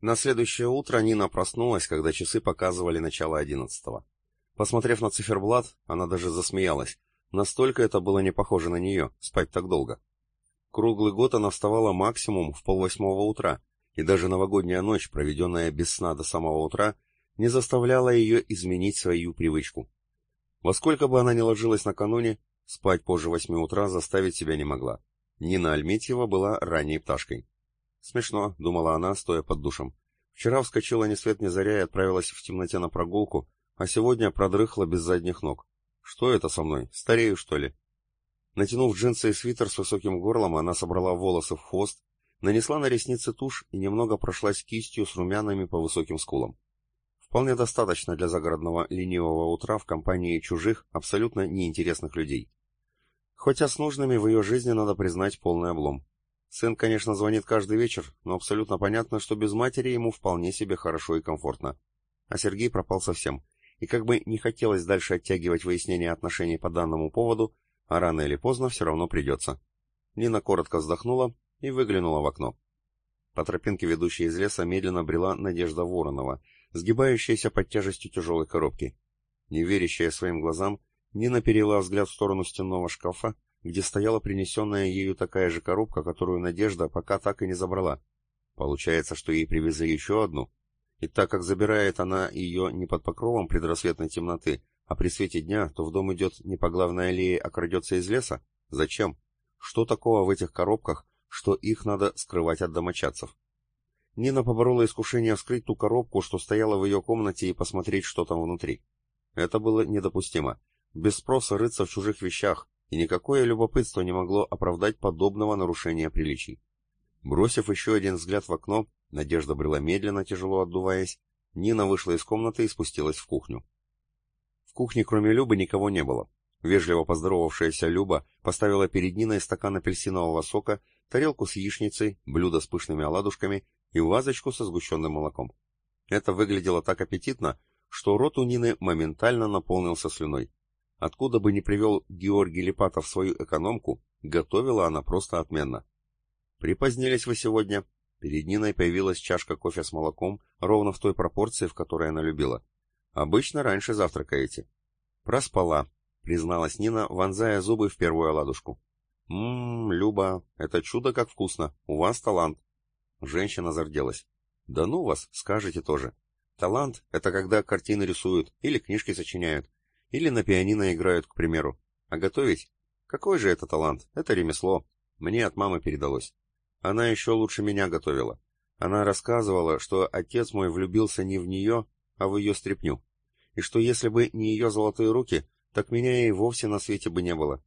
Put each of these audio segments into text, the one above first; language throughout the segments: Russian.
На следующее утро Нина проснулась, когда часы показывали начало одиннадцатого. Посмотрев на циферблат, она даже засмеялась. Настолько это было не похоже на нее, спать так долго. Круглый год она вставала максимум в полвосьмого утра, и даже новогодняя ночь, проведенная без сна до самого утра, не заставляла ее изменить свою привычку. Во сколько бы она ни ложилась накануне, спать позже восьми утра заставить себя не могла. Нина Альметьева была ранней пташкой. Смешно, думала она, стоя под душем. Вчера вскочила ни свет ни заря и отправилась в темноте на прогулку, а сегодня продрыхла без задних ног. Что это со мной? Старею, что ли? Натянув джинсы и свитер с высоким горлом, она собрала волосы в хвост, нанесла на ресницы тушь и немного прошлась кистью с румянами по высоким скулам. Вполне достаточно для загородного ленивого утра в компании чужих, абсолютно неинтересных людей. Хотя с нужными в ее жизни надо признать полный облом. Сын, конечно, звонит каждый вечер, но абсолютно понятно, что без матери ему вполне себе хорошо и комфортно. А Сергей пропал совсем. И как бы не хотелось дальше оттягивать выяснение отношений по данному поводу, а рано или поздно все равно придется. Нина коротко вздохнула и выглянула в окно. По тропинке, ведущей из леса, медленно брела Надежда Воронова, сгибающаяся под тяжестью тяжелой коробки. Не верящая своим глазам, Нина перела взгляд в сторону стенного шкафа, где стояла принесенная ею такая же коробка, которую Надежда пока так и не забрала. Получается, что ей привезли еще одну. И так как забирает она ее не под покровом предрассветной темноты, а при свете дня, то в дом идет не по главной аллее, а крадется из леса? Зачем? Что такого в этих коробках, что их надо скрывать от домочадцев? Нина поборола искушение вскрыть ту коробку, что стояла в ее комнате, и посмотреть, что там внутри. Это было недопустимо. Без спроса рыться в чужих вещах, и никакое любопытство не могло оправдать подобного нарушения приличий. Бросив еще один взгляд в окно, Надежда брела медленно, тяжело отдуваясь, Нина вышла из комнаты и спустилась в кухню. В кухне кроме Любы никого не было. Вежливо поздоровавшаяся Люба поставила перед Ниной стакан апельсинового сока, тарелку с яичницей, блюдо с пышными оладушками и вазочку со сгущенным молоком. Это выглядело так аппетитно, что рот у Нины моментально наполнился слюной. Откуда бы ни привел Георгий Липатов свою экономку, готовила она просто отменно. Припозднились вы сегодня. Перед Ниной появилась чашка кофе с молоком, ровно в той пропорции, в которой она любила. Обычно раньше завтракаете. Проспала, призналась Нина, вонзая зубы в первую оладушку. Ммм, Люба, это чудо как вкусно. У вас талант. Женщина зарделась. Да ну вас, скажете тоже. Талант — это когда картины рисуют или книжки сочиняют. Или на пианино играют, к примеру. А готовить? Какой же это талант? Это ремесло. Мне от мамы передалось. Она еще лучше меня готовила. Она рассказывала, что отец мой влюбился не в нее, а в ее стряпню. И что если бы не ее золотые руки, так меня и вовсе на свете бы не было.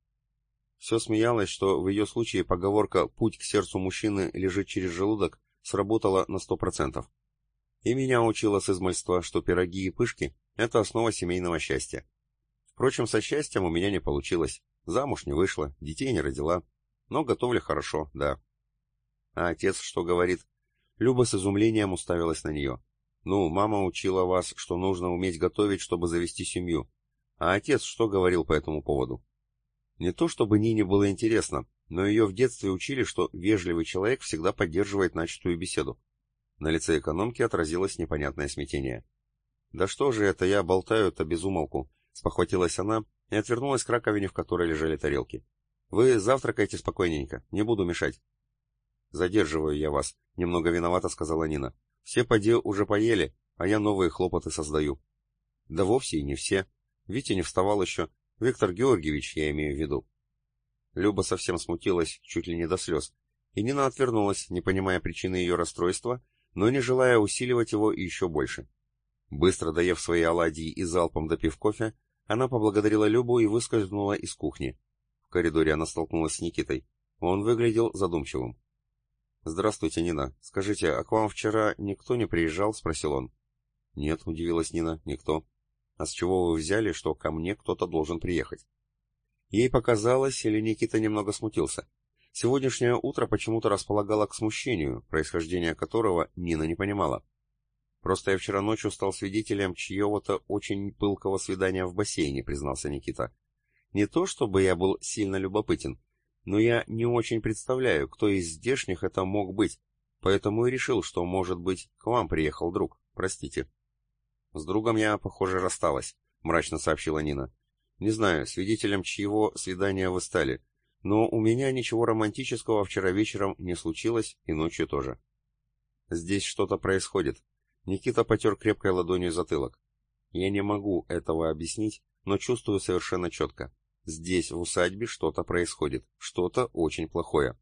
Все смеялось, что в ее случае поговорка «путь к сердцу мужчины лежит через желудок» сработала на сто процентов. И меня учила с измальства, что пироги и пышки — это основа семейного счастья. Впрочем, со счастьем у меня не получилось. Замуж не вышла, детей не родила. Но готовлю хорошо, да. А отец что говорит? Люба с изумлением уставилась на нее. Ну, мама учила вас, что нужно уметь готовить, чтобы завести семью. А отец что говорил по этому поводу? Не то чтобы Нине было интересно, но ее в детстве учили, что вежливый человек всегда поддерживает начатую беседу. На лице экономки отразилось непонятное смятение. «Да что же это я болтаю-то без умолку?» Спохватилась она и отвернулась к раковине, в которой лежали тарелки. «Вы завтракайте спокойненько, не буду мешать». «Задерживаю я вас», — немного виновата сказала Нина. «Все поди уже поели, а я новые хлопоты создаю». «Да вовсе и не все. Витя не вставал еще. Виктор Георгиевич, я имею в виду». Люба совсем смутилась, чуть ли не до слез, и Нина отвернулась, не понимая причины ее расстройства, но не желая усиливать его еще больше. Быстро доев свои оладьи и залпом допив кофе, она поблагодарила Любу и выскользнула из кухни. В коридоре она столкнулась с Никитой. Он выглядел задумчивым. «Здравствуйте, Нина. Скажите, а к вам вчера никто не приезжал?» — спросил он. «Нет», — удивилась Нина, — «никто». «А с чего вы взяли, что ко мне кто-то должен приехать?» Ей показалось, или Никита немного смутился. Сегодняшнее утро почему-то располагало к смущению, происхождение которого Нина не понимала. Просто я вчера ночью стал свидетелем чьего-то очень пылкого свидания в бассейне, признался Никита. Не то чтобы я был сильно любопытен, но я не очень представляю, кто из здешних это мог быть. поэтому и решил, что, может быть, к вам приехал друг. Простите. С другом я, похоже, рассталась, мрачно сообщила Нина. Не знаю, свидетелем чьего свидания вы стали, но у меня ничего романтического вчера вечером не случилось и ночью тоже. Здесь что-то происходит. Никита потер крепкой ладонью затылок. Я не могу этого объяснить, но чувствую совершенно четко. Здесь, в усадьбе, что-то происходит. Что-то очень плохое.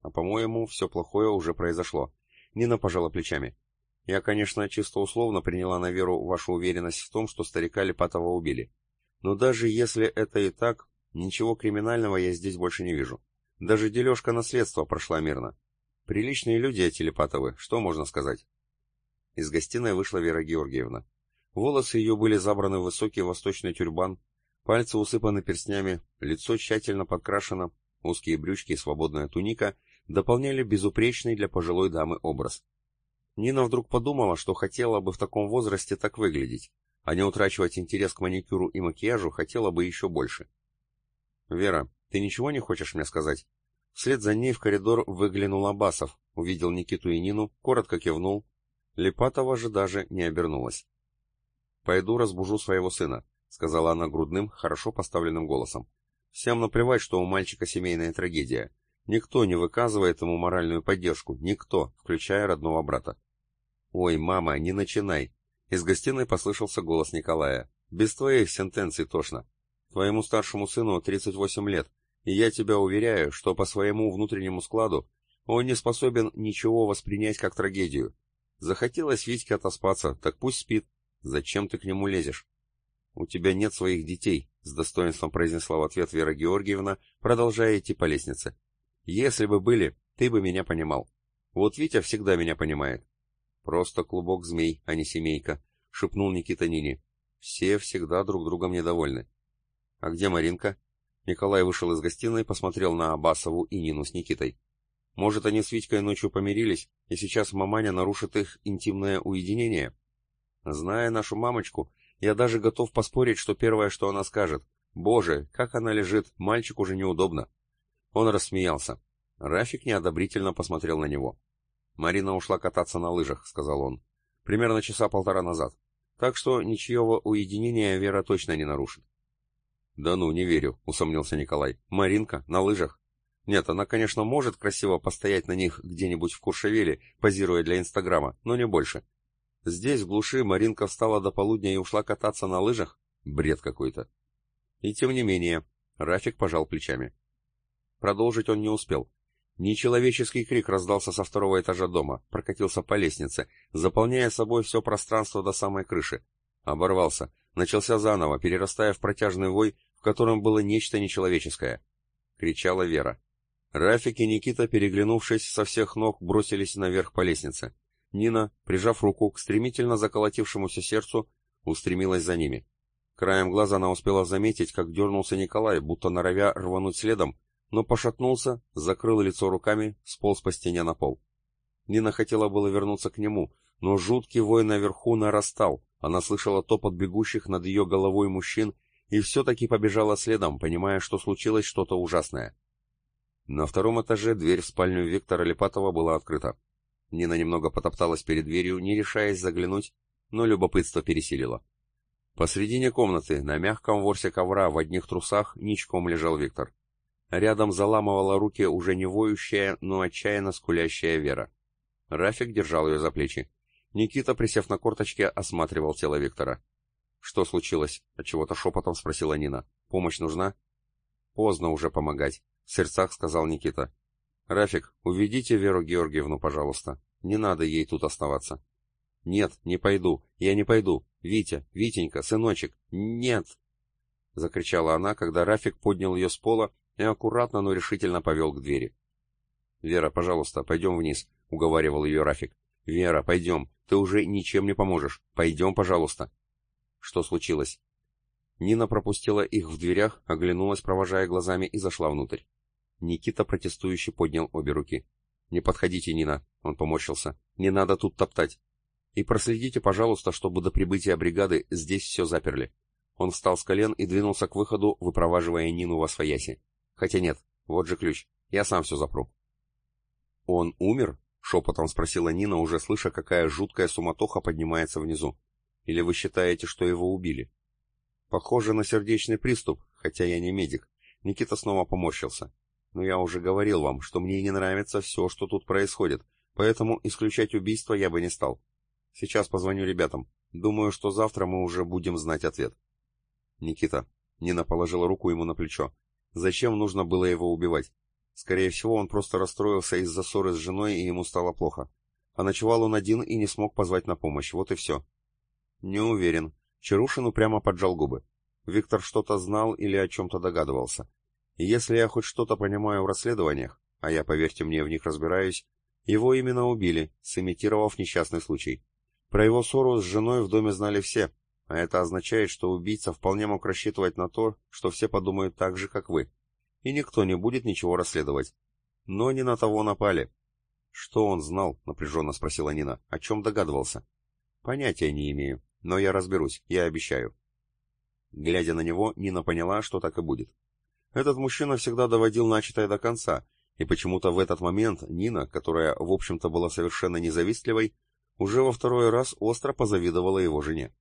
А по-моему, все плохое уже произошло. Нина пожала плечами. Я, конечно, чисто условно приняла на веру вашу уверенность в том, что старика Липатова убили. Но даже если это и так, Ничего криминального я здесь больше не вижу. Даже дележка наследства прошла мирно. Приличные люди эти Липатовы, что можно сказать? Из гостиной вышла Вера Георгиевна. Волосы ее были забраны в высокий восточный тюрбан, пальцы усыпаны перстнями, лицо тщательно подкрашено, узкие брючки и свободная туника дополняли безупречный для пожилой дамы образ. Нина вдруг подумала, что хотела бы в таком возрасте так выглядеть, а не утрачивать интерес к маникюру и макияжу хотела бы еще больше. «Вера, ты ничего не хочешь мне сказать?» Вслед за ней в коридор выглянул Абасов, увидел Никиту и Нину, коротко кивнул. Липатова же даже не обернулась. «Пойду разбужу своего сына», — сказала она грудным, хорошо поставленным голосом. «Всем наплевать, что у мальчика семейная трагедия. Никто не выказывает ему моральную поддержку, никто, включая родного брата». «Ой, мама, не начинай!» Из гостиной послышался голос Николая. «Без твоих сентенций тошно. Твоему старшему сыну 38 лет, и я тебя уверяю, что по своему внутреннему складу он не способен ничего воспринять как трагедию. Захотелось Витьке отоспаться, так пусть спит. Зачем ты к нему лезешь? У тебя нет своих детей, с достоинством произнесла в ответ Вера Георгиевна, продолжая идти по лестнице. Если бы были, ты бы меня понимал. Вот Витя всегда меня понимает. Просто клубок змей, а не семейка, шепнул Никита Нине. Все всегда друг другом недовольны. «А где Маринка?» Николай вышел из гостиной, посмотрел на Абасову и Нину с Никитой. «Может, они с Витькой ночью помирились, и сейчас маманя нарушит их интимное уединение?» «Зная нашу мамочку, я даже готов поспорить, что первое, что она скажет, «Боже, как она лежит, мальчик уже неудобно». Он рассмеялся. Рафик неодобрительно посмотрел на него. «Марина ушла кататься на лыжах», — сказал он. «Примерно часа полтора назад. Так что ничьего уединения Вера точно не нарушит. «Да ну, не верю», — усомнился Николай. «Маринка? На лыжах?» «Нет, она, конечно, может красиво постоять на них где-нибудь в Куршевеле, позируя для Инстаграма, но не больше. Здесь, в глуши, Маринка встала до полудня и ушла кататься на лыжах? Бред какой-то». И тем не менее, Рафик пожал плечами. Продолжить он не успел. Нечеловеческий крик раздался со второго этажа дома, прокатился по лестнице, заполняя собой все пространство до самой крыши. Оборвался, начался заново, перерастая в протяжный вой, в котором было нечто нечеловеческое. Кричала Вера. Рафик и Никита, переглянувшись со всех ног, бросились наверх по лестнице. Нина, прижав руку к стремительно заколотившемуся сердцу, устремилась за ними. Краем глаза она успела заметить, как дернулся Николай, будто норовя рвануть следом, но пошатнулся, закрыл лицо руками, сполз по стене на пол. Нина хотела было вернуться к нему, но жуткий вой наверху нарастал, она слышала топот бегущих над ее головой мужчин и все-таки побежала следом, понимая, что случилось что-то ужасное. На втором этаже дверь в спальню Виктора Липатова была открыта. Нина немного потопталась перед дверью, не решаясь заглянуть, но любопытство пересилило. Посредине комнаты, на мягком ворсе ковра, в одних трусах, ничком лежал Виктор. Рядом заламывала руки уже не воющая, но отчаянно скулящая Вера. Рафик держал ее за плечи. Никита, присев на корточке, осматривал тело Виктора. «Что случилось?» — отчего-то шепотом спросила Нина. «Помощь нужна?» «Поздно уже помогать», — в сердцах сказал Никита. «Рафик, уведите Веру Георгиевну, пожалуйста. Не надо ей тут оставаться». «Нет, не пойду. Я не пойду. Витя, Витенька, сыночек, нет!» Закричала она, когда Рафик поднял ее с пола и аккуратно, но решительно повел к двери. «Вера, пожалуйста, пойдем вниз», — уговаривал ее Рафик. «Вера, пойдем. Ты уже ничем не поможешь. Пойдем, пожалуйста». Что случилось? Нина пропустила их в дверях, оглянулась, провожая глазами, и зашла внутрь. Никита протестующе поднял обе руки. «Не подходите, Нина», — он поморщился. «Не надо тут топтать. И проследите, пожалуйста, чтобы до прибытия бригады здесь все заперли». Он встал с колен и двинулся к выходу, выпроваживая Нину во свояси. «Хотя нет, вот же ключ. Я сам все запру». «Он умер?» Шепотом спросила Нина, уже слыша, какая жуткая суматоха поднимается внизу. Или вы считаете, что его убили? Похоже на сердечный приступ, хотя я не медик. Никита снова поморщился. Но я уже говорил вам, что мне не нравится все, что тут происходит, поэтому исключать убийство я бы не стал. Сейчас позвоню ребятам. Думаю, что завтра мы уже будем знать ответ. Никита. Нина положила руку ему на плечо. Зачем нужно было его убивать? Скорее всего, он просто расстроился из-за ссоры с женой, и ему стало плохо. А ночевал он один и не смог позвать на помощь, вот и все. Не уверен. Чарушин упрямо поджал губы. Виктор что-то знал или о чем-то догадывался. Если я хоть что-то понимаю в расследованиях, а я, поверьте мне, в них разбираюсь, его именно убили, сымитировав несчастный случай. Про его ссору с женой в доме знали все, а это означает, что убийца вполне мог рассчитывать на то, что все подумают так же, как вы и никто не будет ничего расследовать. Но не на того напали. Что он знал, напряженно спросила Нина. О чем догадывался? Понятия не имею, но я разберусь, я обещаю. Глядя на него, Нина поняла, что так и будет. Этот мужчина всегда доводил начатое до конца, и почему-то в этот момент Нина, которая, в общем-то, была совершенно независтливой, уже во второй раз остро позавидовала его жене.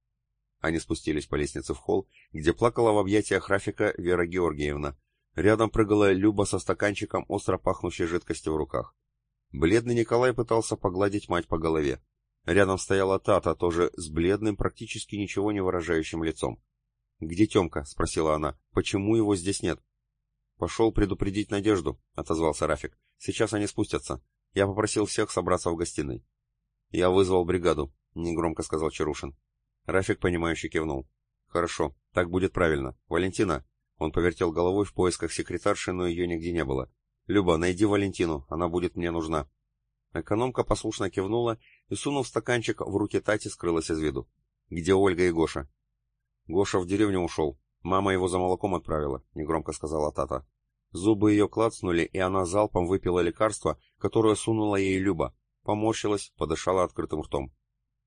Они спустились по лестнице в холл, где плакала в объятиях Рафика Вера Георгиевна, Рядом прыгала Люба со стаканчиком остро пахнущей жидкости в руках. Бледный Николай пытался погладить мать по голове. Рядом стояла Тата, тоже с бледным, практически ничего не выражающим лицом. «Где Темка?» — спросила она. «Почему его здесь нет?» «Пошел предупредить Надежду», — отозвался Рафик. «Сейчас они спустятся. Я попросил всех собраться в гостиной». «Я вызвал бригаду», — негромко сказал Чарушин. Рафик, понимающе кивнул. «Хорошо, так будет правильно. Валентина, он повертел головой в поисках секретарши, но ее нигде не было. «Люба, найди Валентину, она будет мне нужна». Экономка послушно кивнула и, сунув стаканчик в руки Тати, скрылась из виду. «Где Ольга и Гоша?» «Гоша в деревню ушел. Мама его за молоком отправила», — негромко сказала Тата. Зубы ее клацнули, и она залпом выпила лекарство, которое сунула ей Люба. Поморщилась, подышала открытым ртом.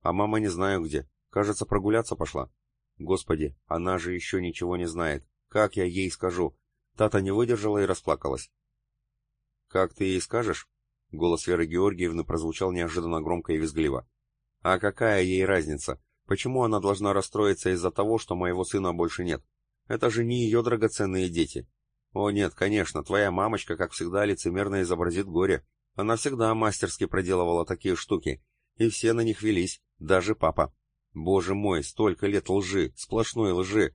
«А мама не знаю где. Кажется, прогуляться пошла». «Господи, она же еще ничего не знает. Как я ей скажу? Тата не выдержала и расплакалась. «Как ты ей скажешь?» Голос Веры Георгиевны прозвучал неожиданно громко и визгливо. «А какая ей разница? Почему она должна расстроиться из-за того, что моего сына больше нет? Это же не ее драгоценные дети. О нет, конечно, твоя мамочка, как всегда, лицемерно изобразит горе. Она всегда мастерски проделывала такие штуки, и все на них велись, даже папа. Боже мой, столько лет лжи, сплошной лжи.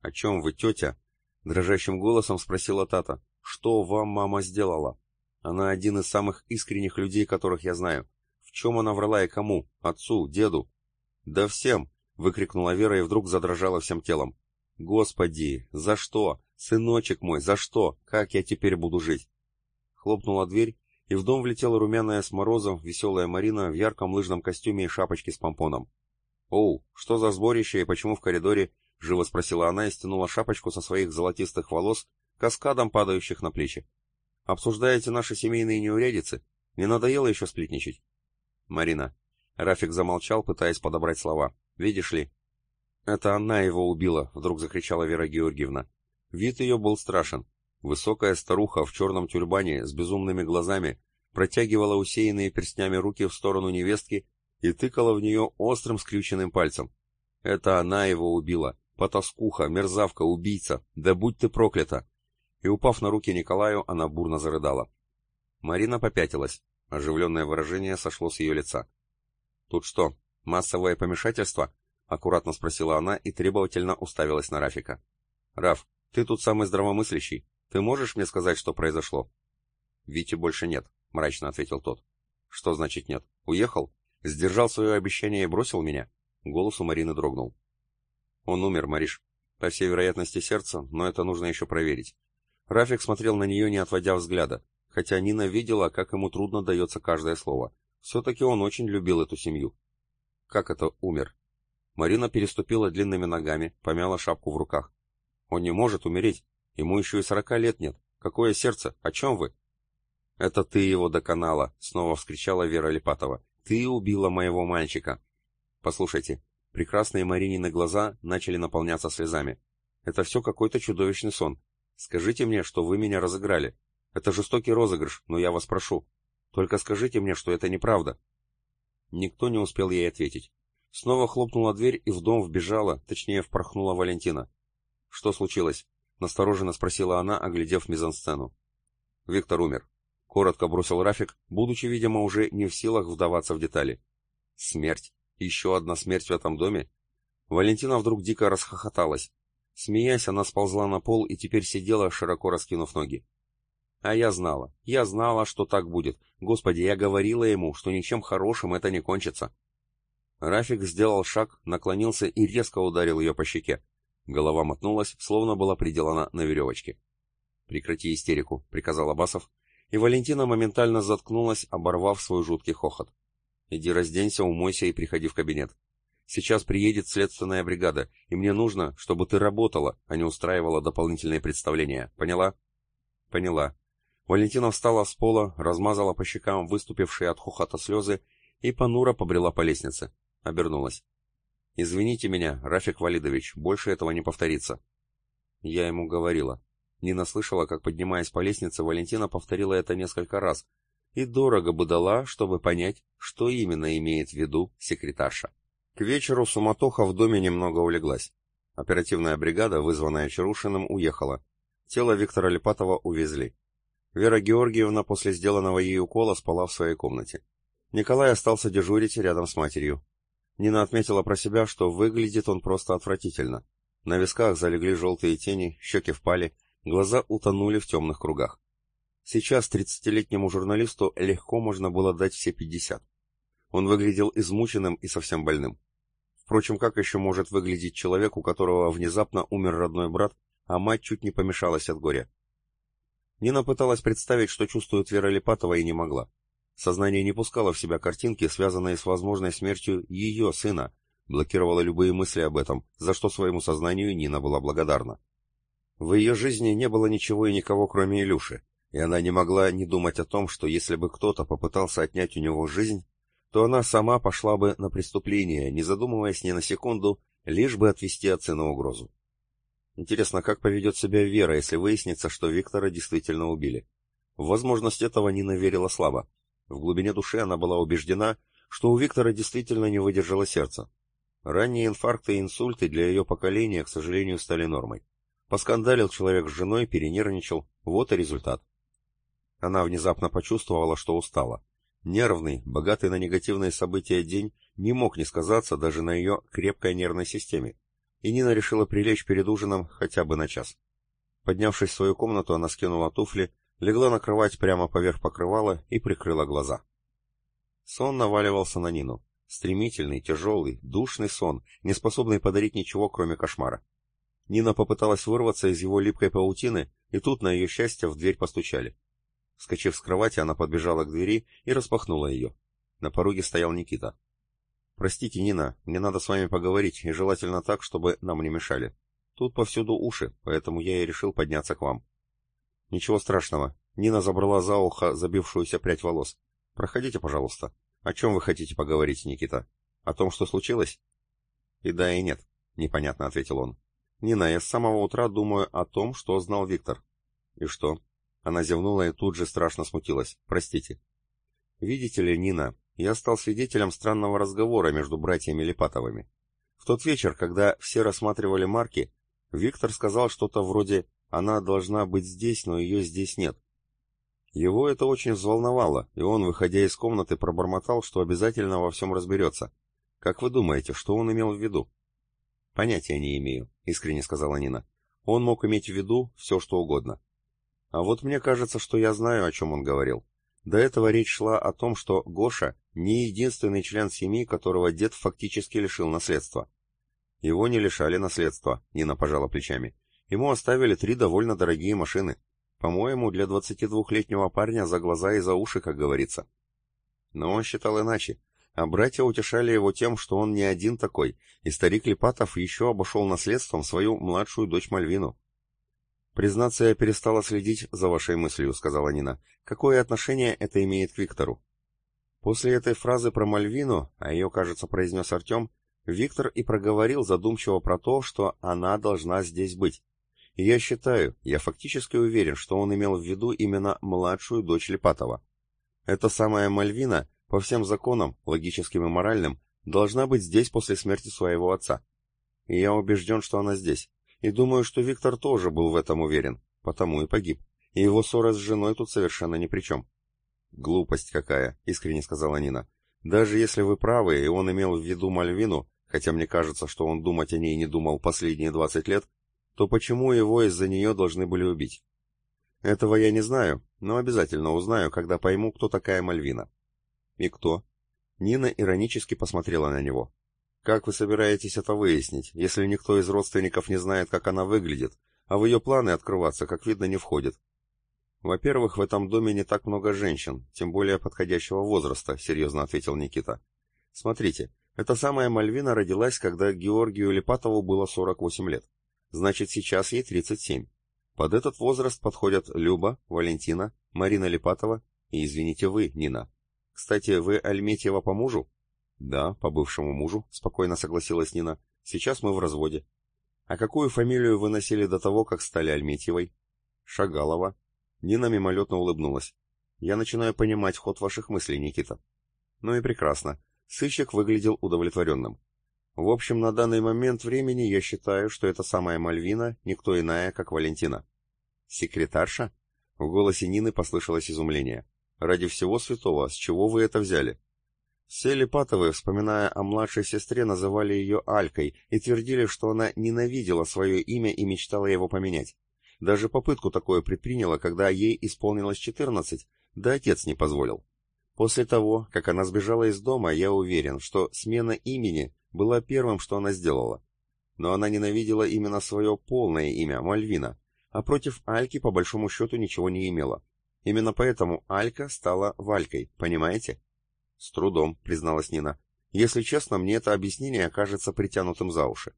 «О чем вы, тетя?» — дрожащим голосом спросила Тата. «Что вам мама сделала? Она один из самых искренних людей, которых я знаю. В чем она врала и кому? Отцу, деду?» «Да всем!» — выкрикнула Вера и вдруг задрожала всем телом. «Господи, за что? Сыночек мой, за что? Как я теперь буду жить?» Хлопнула дверь, и в дом влетела румяная с морозом веселая Марина в ярком лыжном костюме и шапочке с помпоном. «Оу, что за сборище и почему в коридоре?» — живо спросила она и стянула шапочку со своих золотистых волос, каскадом падающих на плечи. «Обсуждаете наши семейные неурядицы? Не надоело еще сплетничать?» «Марина». Рафик замолчал, пытаясь подобрать слова. «Видишь ли?» «Это она его убила», — вдруг закричала Вера Георгиевна. Вид ее был страшен. Высокая старуха в черном тюрбане с безумными глазами протягивала усеянные перстнями руки в сторону невестки и тыкала в нее острым скрюченным пальцем. Это она его убила. Потаскуха, мерзавка, убийца, да будь ты проклята!» И, упав на руки Николаю, она бурно зарыдала. Марина попятилась. Оживленное выражение сошло с ее лица. «Тут что, массовое помешательство?» — аккуратно спросила она и требовательно уставилась на Рафика. «Раф, ты тут самый здравомыслящий. Ты можешь мне сказать, что произошло?» «Вити больше нет», — мрачно ответил тот. «Что значит нет? Уехал? Сдержал свое обещание и бросил меня?» Голос у Марины дрогнул. Он умер, Мариш. По всей вероятности сердца, но это нужно еще проверить. Рафик смотрел на нее, не отводя взгляда, хотя Нина видела, как ему трудно дается каждое слово. Все-таки он очень любил эту семью. Как это умер? Марина переступила длинными ногами, помяла шапку в руках. Он не может умереть. Ему еще и сорока лет нет. Какое сердце? О чем вы? Это ты его доконала, снова вскричала Вера Липатова. Ты убила моего мальчика. Послушайте, Прекрасные Маринины глаза начали наполняться слезами. «Это все какой-то чудовищный сон. Скажите мне, что вы меня разыграли. Это жестокий розыгрыш, но я вас прошу». Только скажите мне, что это неправда». Никто не успел ей ответить. Снова хлопнула дверь, и в дом вбежала, точнее, впорхнула Валентина. «Что случилось?» — настороженно спросила она, оглядев мизансцену. «Виктор умер», — коротко бросил Рафик, будучи, видимо, уже не в силах вдаваться в детали. «Смерть? Еще одна смерть в этом доме?» Валентина вдруг дико расхохоталась. Смеясь, она сползла на пол и теперь сидела, широко раскинув ноги. А я знала, я знала, что так будет. Господи, я говорила ему, что ничем хорошим это не кончится. Рафик сделал шаг, наклонился и резко ударил ее по щеке. Голова мотнулась, словно была приделана на веревочке. «Прекрати истерику», — приказал Абасов, и Валентина моментально заткнулась, оборвав свой жуткий хохот. «Иди разденься, умойся и приходи в кабинет. Сейчас приедет следственная бригада, и мне нужно, чтобы ты работала, а не устраивала дополнительные представления. Поняла?» «Поняла». Валентина встала с пола, размазала по щекам выступившие от хохота слезы и понуро побрела по лестнице. Обернулась. «Извините меня, Рафик Валидович, больше этого не повторится». Я ему говорила. Нина слышала, как, поднимаясь по лестнице, Валентина повторила это несколько раз, и дорого бы дала, чтобы понять, что именно имеет в виду секретарша. К вечеру суматоха в доме немного улеглась. Оперативная бригада, вызванная Чарушиным, уехала. Тело Виктора Липатова увезли. Вера Георгиевна после сделанного ей укола спала в своей комнате. Николай остался дежурить рядом с матерью. Нина отметила про себя, что выглядит он просто отвратительно. На висках залегли желтые тени, щеки впали, глаза утонули в темных кругах. Сейчас тридцатилетнему журналисту легко можно было дать все пятьдесят. Он выглядел измученным и совсем больным. Впрочем, как еще может выглядеть человек, у которого внезапно умер родной брат, а мать чуть не помешалась от горя? Нина пыталась представить, что чувствует Вера Липатова, и не могла. Сознание не пускало в себя картинки, связанные с возможной смертью ее сына, блокировало любые мысли об этом, за что своему сознанию Нина была благодарна. В ее жизни не было ничего и никого, кроме Илюши, и она не могла не думать о том, что если бы кто-то попытался отнять у него жизнь, то она сама пошла бы на преступление, не задумываясь ни на секунду, лишь бы отвести от сына угрозу. Интересно, как поведет себя Вера, если выяснится, что Виктора действительно убили? В возможность этого Нина верила слабо, в глубине души она была убеждена, что у Виктора действительно не выдержало сердце. Ранние инфаркты и инсульты для ее поколения, к сожалению, стали нормой. Поскандалил человек с женой, перенервничал, вот и результат. Она внезапно почувствовала, что устала. Нервный, богатый на негативные события день не мог не сказаться даже на ее крепкой нервной системе, и Нина решила прилечь перед ужином хотя бы на час. Поднявшись в свою комнату, она скинула туфли легла на кровать прямо поверх покрывала и прикрыла глаза. Сон наваливался на Нину. Стремительный, тяжелый, душный сон, не способный подарить ничего, кроме кошмара. Нина попыталась вырваться из его липкой паутины, и тут, на ее счастье, в дверь постучали. Вскочив с кровати, она подбежала к двери и распахнула ее. На пороге стоял Никита. «Простите, Нина, мне надо с вами поговорить, и желательно так, чтобы нам не мешали. Тут повсюду уши, поэтому я и решил подняться к вам». «Ничего страшного». Нина забрала за ухо забившуюся прядь волос. «Проходите, пожалуйста. О чем вы хотите поговорить, Никита? О том, что случилось?» «И да, и нет», — непонятно ответил он. «Нина, я с самого утра думаю о том, что знал Виктор». «И что?» Она зевнула и тут же страшно смутилась. «Простите». «Видите ли, Нина, я стал свидетелем странного разговора между братьями Липатовыми. В тот вечер, когда все рассматривали марки, Виктор сказал что-то вроде она должна быть здесь, но ее здесь нет. Его это очень взволновало, и он, выходя из комнаты, пробормотал, что обязательно во всем разберется. Как вы думаете, что он имел в виду? Понятия не имею, искренне сказала Нина. Он мог иметь в виду все, что угодно. А вот мне кажется, что я знаю, о чем он говорил. До этого речь шла о том, что Гоша не единственный член семьи, которого дед фактически лишил наследства. Его не лишали наследства, Нина пожала плечами. Ему оставили три довольно дорогие машины. По-моему, для 22-летнего парня за глаза и за уши, как говорится. Но он считал иначе, а братья утешали его тем, что он не один такой, и старик Липатов еще обошел наследством свою младшую дочь Мальвину. «Признаться, я перестала следить за вашей мыслью», — сказала Нина. «Какое отношение это имеет к Виктору?» После этой фразы про Мальвину, а ее, кажется, произнес Артем, Виктор и проговорил задумчиво про то, что она должна здесь быть. Я считаю, я фактически уверен, что он имел в виду именно младшую дочь Липатова. Эта самая Мальвина, по всем законам, логическим и моральным, должна быть здесь после смерти своего отца. И я убежден, что она здесь. И думаю, что Виктор тоже был в этом уверен, потому и погиб. И его ссора с женой тут совершенно ни при чем. «Глупость какая», — искренне сказала Нина. «Даже если вы правы, и он имел в виду Мальвину, хотя мне кажется, что он думать о ней не думал последние двадцать лет, то почему его из-за нее должны были убить? Этого я не знаю, но обязательно узнаю, когда пойму, кто такая Мальвина. И кто? Нина иронически посмотрела на него. Как вы собираетесь это выяснить, если никто из родственников не знает, как она выглядит, а в ее планы открываться, как видно, не входит? Во-первых, в этом доме не так много женщин, тем более подходящего возраста, серьезно ответил Никита. Смотрите, эта самая Мальвина родилась, когда Георгию Липатову было 48 лет. Значит, сейчас ей 37. Под этот возраст подходят Люба, Валентина, Марина Липатова и, извините, вы, Нина. Кстати, вы Альметьева по мужу? Да, по бывшему мужу, спокойно согласилась Нина. Сейчас мы в разводе. А какую фамилию вы носили до того, как стали Альметьевой? Шагалова. Нина мимолетно улыбнулась. Я начинаю понимать ход ваших мыслей, Никита. Ну и прекрасно. Сыщик выглядел удовлетворенным. В общем, на данный момент времени я считаю, что эта самая Мальвина никто иная, как Валентина. Секретарша? В голосе Нины послышалось изумление. Ради всего святого, с чего вы это взяли? Все Липатовы, вспоминая о младшей сестре, называли ее Алькой и твердили, что она ненавидела свое имя и мечтала его поменять. Даже попытку такое предприняла, когда ей исполнилось 14, да отец не позволил. После того, как она сбежала из дома, я уверен, что смена имени была первым, что она сделала. Но она ненавидела именно свое полное имя, Мальвина, а против Альки по большому счету ничего не имела. Именно поэтому Алька стала Валькой, понимаете? С трудом, призналась Нина. Если честно, мне это объяснение кажется притянутым за уши.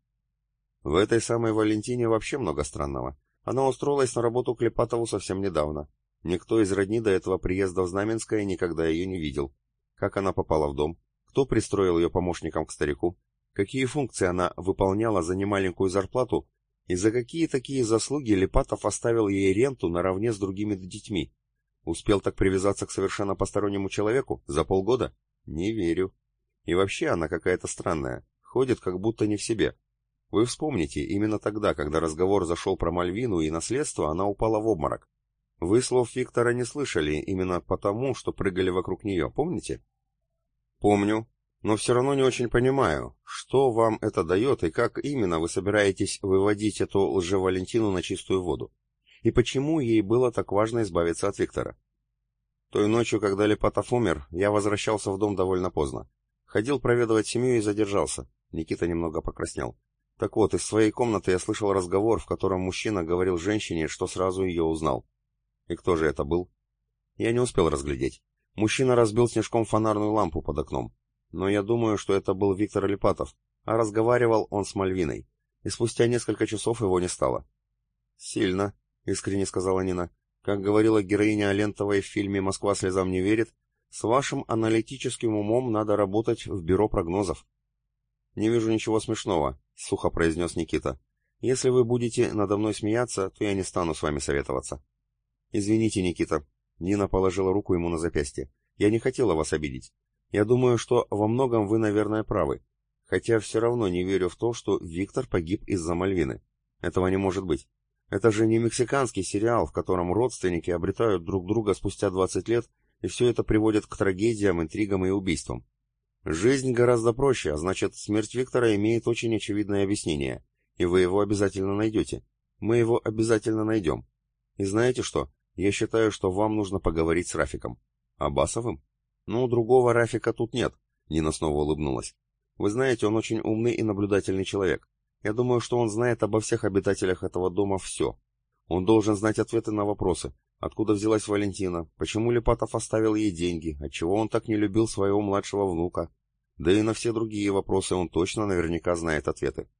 В этой самой Валентине вообще много странного. Она устроилась на работу к Лепатову совсем недавно. Никто из родни до этого приезда в Знаменское никогда ее не видел. Как она попала в дом? Кто пристроил ее помощником к старику? Какие функции она выполняла за немаленькую зарплату? И за какие такие заслуги Лепатов оставил ей ренту наравне с другими детьми? Успел так привязаться к совершенно постороннему человеку? За полгода? Не верю. И вообще она какая-то странная. Ходит как будто не в себе. Вы вспомните, именно тогда, когда разговор зашел про Мальвину и наследство, она упала в обморок. Вы слов Виктора не слышали именно потому, что прыгали вокруг нее, помните? Помню, но все равно не очень понимаю, что вам это дает и как именно вы собираетесь выводить эту лже-Валентину на чистую воду. И почему ей было так важно избавиться от Виктора? Той ночью, когда Лепатов умер, я возвращался в дом довольно поздно. Ходил проведывать семью и задержался. Никита немного покраснел. Так вот, из своей комнаты я слышал разговор, в котором мужчина говорил женщине, что сразу ее узнал. И кто же это был? Я не успел разглядеть. Мужчина разбил снежком фонарную лампу под окном. Но я думаю, что это был Виктор Липатов, а разговаривал он с Мальвиной. И спустя несколько часов его не стало. «Сильно», — искренне сказала Нина. «Как говорила героиня Алентовой в фильме «Москва слезам не верит», с вашим аналитическим умом надо работать в бюро прогнозов». «Не вижу ничего смешного», — сухо произнес Никита. «Если вы будете надо мной смеяться, то я не стану с вами советоваться». «Извините, Никита». Нина положила руку ему на запястье. «Я не хотела вас обидеть. Я думаю, что во многом вы, наверное, правы. Хотя все равно не верю в то, что Виктор погиб из-за Мальвины. Этого не может быть. Это же не мексиканский сериал, в котором родственники обретают друг друга спустя 20 лет, и все это приводит к трагедиям, интригам и убийствам. Жизнь гораздо проще, а значит, смерть Виктора имеет очень очевидное объяснение, и вы его обязательно найдете. Мы его обязательно найдем. И знаете что? Я считаю, что вам нужно поговорить с Рафиком. Абасовым? Ну, другого Рафика тут нет, Нина снова улыбнулась. Вы знаете, он очень умный и наблюдательный человек. Я думаю, что он знает обо всех обитателях этого дома все. Он должен знать ответы на вопросы, Откуда взялась Валентина? Почему Лепатов оставил ей деньги? Отчего он так не любил своего младшего внука? Да и на все другие вопросы он точно наверняка знает ответы.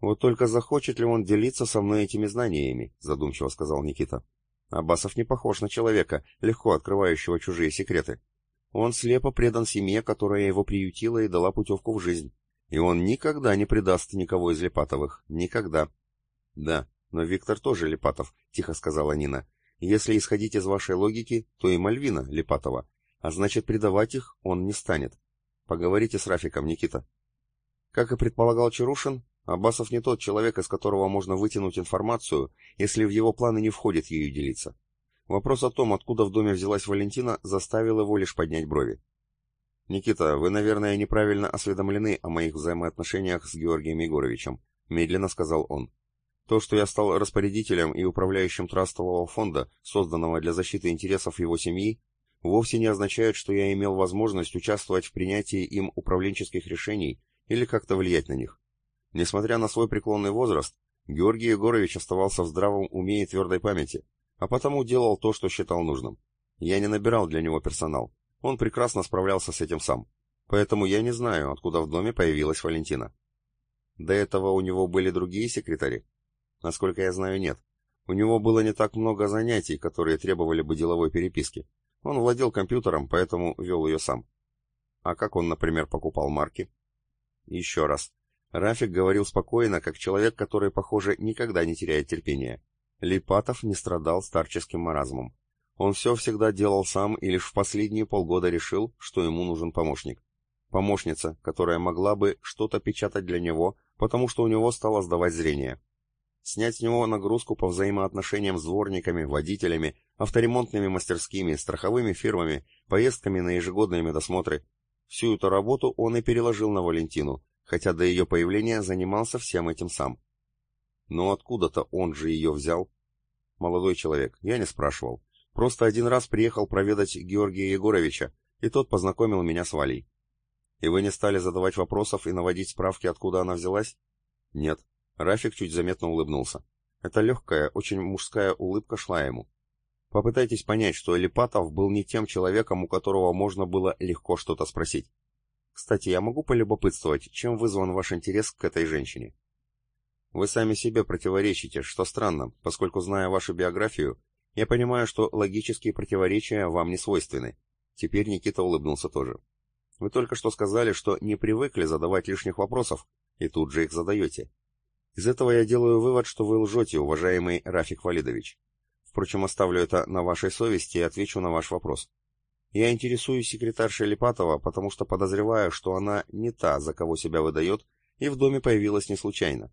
Вот только захочет ли он делиться со мной этими знаниями, задумчиво сказал Никита. Абасов не похож на человека, легко открывающего чужие секреты. Он слепо предан семье, которая его приютила и дала путевку в жизнь. И он никогда не предаст никого из Лепатовых. Никогда. Да, но Виктор тоже Лепатов, тихо сказала Нина. Если исходить из вашей логики, то и Мальвина Липатова. А значит, предавать их он не станет. Поговорите с Рафиком, Никита. Как и предполагал Чарушин, Аббасов не тот человек, из которого можно вытянуть информацию, если в его планы не входит ею делиться. Вопрос о том, откуда в доме взялась Валентина, заставил его лишь поднять брови. «Никита, вы, наверное, неправильно осведомлены о моих взаимоотношениях с Георгием Егоровичем», — медленно сказал он. «То, что я стал распорядителем и управляющим трастового фонда, созданного для защиты интересов его семьи, вовсе не означает, что я имел возможность участвовать в принятии им управленческих решений или как-то влиять на них. Несмотря на свой преклонный возраст, Георгий Егорович оставался в здравом уме и твердой памяти, а потому делал то, что считал нужным. Я не набирал для него персонал, он прекрасно справлялся с этим сам. Поэтому я не знаю, откуда в доме появилась Валентина. До этого у него были другие секретари? Насколько я знаю, нет. У него было не так много занятий, которые требовали бы деловой переписки. Он владел компьютером, поэтому вел ее сам. А как он, например, покупал марки? Еще раз. Рафик говорил спокойно, как человек, который, похоже, никогда не теряет терпения. Липатов не страдал старческим маразмом. Он все всегда делал сам и лишь в последние полгода решил, что ему нужен помощник. Помощница, которая могла бы что-то печатать для него, потому что у него стало сдавать зрение. Снять с него нагрузку по взаимоотношениям с дворниками, водителями, авторемонтными мастерскими, страховыми фирмами, поездками на ежегодные медосмотры. Всю эту работу он и переложил на Валентину, хотя до ее появления занимался всем этим сам. Но откуда-то он же ее взял. Молодой человек, я не спрашивал. Просто один раз приехал проведать Георгия Егоровича, и тот познакомил меня с Валей. И вы не стали задавать вопросов и наводить справки, откуда она взялась? Нет. Рафик чуть заметно улыбнулся. Эта легкая, очень мужская улыбка шла ему. Попытайтесь понять, что Элипатов был не тем человеком, у которого можно было легко что-то спросить. Кстати, я могу полюбопытствовать, чем вызван ваш интерес к этой женщине? Вы сами себе противоречите, что странно, поскольку, зная вашу биографию, я понимаю, что логические противоречия вам не свойственны. Теперь Никита улыбнулся тоже. Вы только что сказали, что не привыкли задавать лишних вопросов, и тут же их задаете. Из этого я делаю вывод, что вы лжете, уважаемый Рафик Валидович. Впрочем, оставлю это на вашей совести и отвечу на ваш вопрос. Я интересуюсь секретаршей Липатова, потому что подозреваю, что она не та, за кого себя выдает, и в доме появилась не случайно.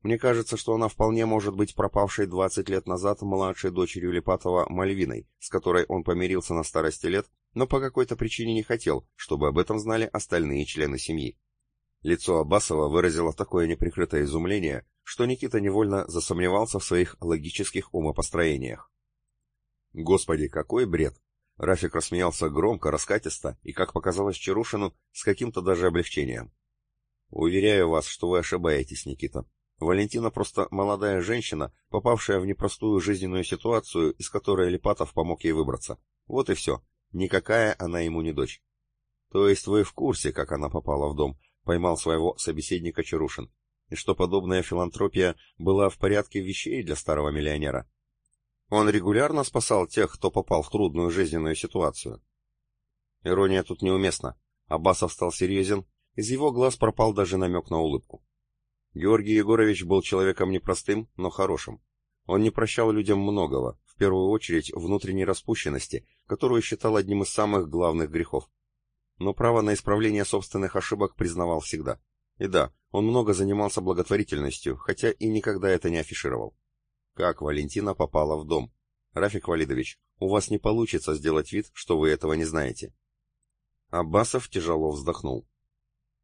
Мне кажется, что она вполне может быть пропавшей 20 лет назад младшей дочерью Липатова Мальвиной, с которой он помирился на старости лет, но по какой-то причине не хотел, чтобы об этом знали остальные члены семьи. Лицо Аббасова выразило такое неприкрытое изумление, что Никита невольно засомневался в своих логических умопостроениях. «Господи, какой бред!» Рафик рассмеялся громко, раскатисто и, как показалось Чарушину, с каким-то даже облегчением. «Уверяю вас, что вы ошибаетесь, Никита. Валентина просто молодая женщина, попавшая в непростую жизненную ситуацию, из которой Липатов помог ей выбраться. Вот и все. Никакая она ему не дочь. То есть вы в курсе, как она попала в дом, поймал своего собеседника Чарушин, и что подобная филантропия была в порядке вещей для старого миллионера. Он регулярно спасал тех, кто попал в трудную жизненную ситуацию. Ирония тут неуместна. Аббасов стал серьезен, из его глаз пропал даже намек на улыбку. Георгий Егорович был человеком непростым, но хорошим. Он не прощал людям многого, в первую очередь внутренней распущенности, которую считал одним из самых главных грехов. Но право на исправление собственных ошибок признавал всегда. И да, он много занимался благотворительностью, хотя и никогда это не афишировал. Как Валентина попала в дом? Рафик Валидович, у вас не получится сделать вид, что вы этого не знаете. Аббасов тяжело вздохнул.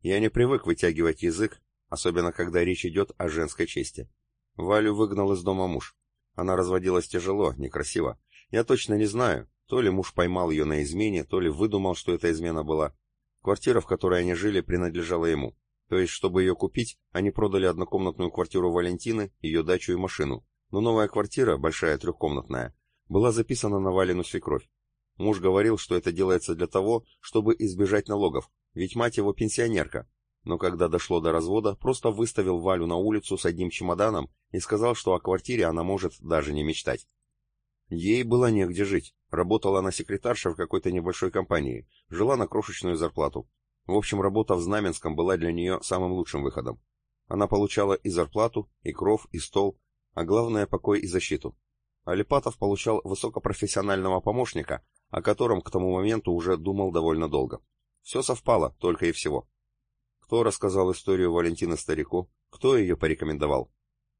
Я не привык вытягивать язык особенно когда речь идет о женской чести. Валю выгнал из дома муж. Она разводилась тяжело, некрасиво. Я точно не знаю, то ли муж поймал ее на измене, то ли выдумал, что это измена была. Квартира, в которой они жили, принадлежала ему. То есть, чтобы ее купить, они продали однокомнатную квартиру Валентины, ее дачу и машину. Но новая квартира, большая трехкомнатная, была записана на Валину свекровь. Муж говорил, что это делается для того, чтобы избежать налогов, ведь мать его пенсионерка, но когда дошло до развода, просто выставил Валю на улицу с одним чемоданом и сказал, что о квартире она может даже не мечтать. Ей было негде жить. Работала она секретарша в какой-то небольшой компании, жила на крошечную зарплату. В общем, работа в Знаменском была для нее самым лучшим выходом. Она получала и зарплату, и кров, и стол, а главное — покой и защиту. Алипатов получал высокопрофессионального помощника, о котором к тому моменту уже думал довольно долго. Все совпало, только и всего. Кто рассказал историю Валентины старику? Кто ее порекомендовал?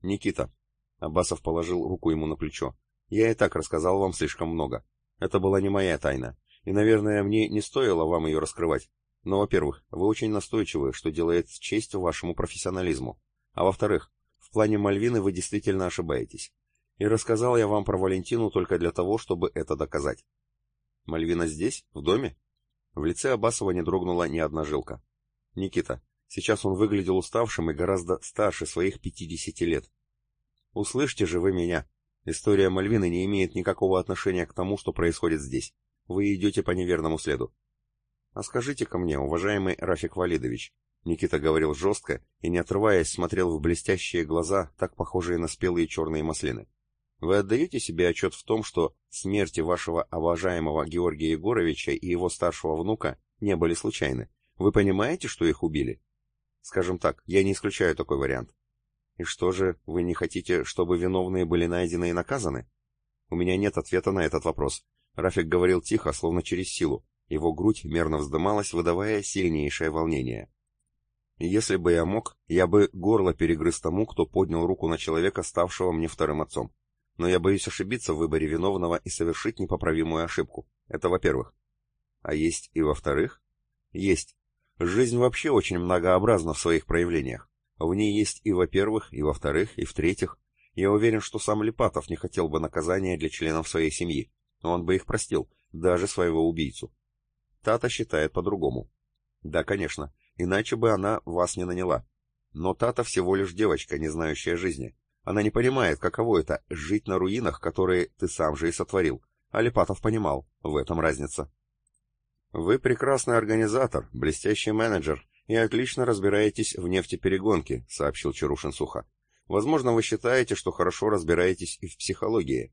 Никита. Абасов положил руку ему на плечо. Я и так рассказал вам слишком много. Это была не моя тайна. И, наверное, мне не стоило вам ее раскрывать. Но, во-первых, вы очень настойчивы, что делает честь вашему профессионализму. А во-вторых, плане Мальвины вы действительно ошибаетесь. И рассказал я вам про Валентину только для того, чтобы это доказать. Мальвина здесь, в доме? В лице Абасова не дрогнула ни одна жилка. Никита. Сейчас он выглядел уставшим и гораздо старше своих 50 лет. Услышьте же вы меня. История Мальвины не имеет никакого отношения к тому, что происходит здесь. Вы идете по неверному следу. А скажите ко мне, уважаемый Рафик Валидович, Никита говорил жестко и, не отрываясь, смотрел в блестящие глаза, так похожие на спелые черные маслины. Вы отдаете себе отчет в том, что смерти вашего уважаемого Георгия Егоровича и его старшего внука не были случайны? Вы понимаете, что их убили? Скажем так, я не исключаю такой вариант. И что же, вы не хотите, чтобы виновные были найдены и наказаны? У меня нет ответа на этот вопрос. Рафик говорил тихо, словно через силу. Его грудь мерно вздымалась, выдавая сильнейшее волнение. Если бы я мог, я бы горло перегрыз тому, кто поднял руку на человека, ставшего мне вторым отцом. Но я боюсь ошибиться в выборе виновного и совершить непоправимую ошибку. Это во-первых. А есть и во-вторых? Есть. Жизнь вообще очень многообразна в своих проявлениях. В ней есть и во-первых, и во-вторых, и в-третьих. Я уверен, что сам Липатов не хотел бы наказания для членов своей семьи. Он бы их простил, даже своего убийцу. Тата считает по-другому. Да, конечно, иначе бы она вас не наняла. Но Тата всего лишь девочка, не знающая жизни. Она не понимает, каково это — жить на руинах, которые ты сам же и сотворил. А Липатов понимал, в этом разница. Вы прекрасный организатор, блестящий менеджер и отлично разбираетесь в нефтеперегонке, сообщил Чарушин сухо. Возможно, вы считаете, что хорошо разбираетесь и в психологии.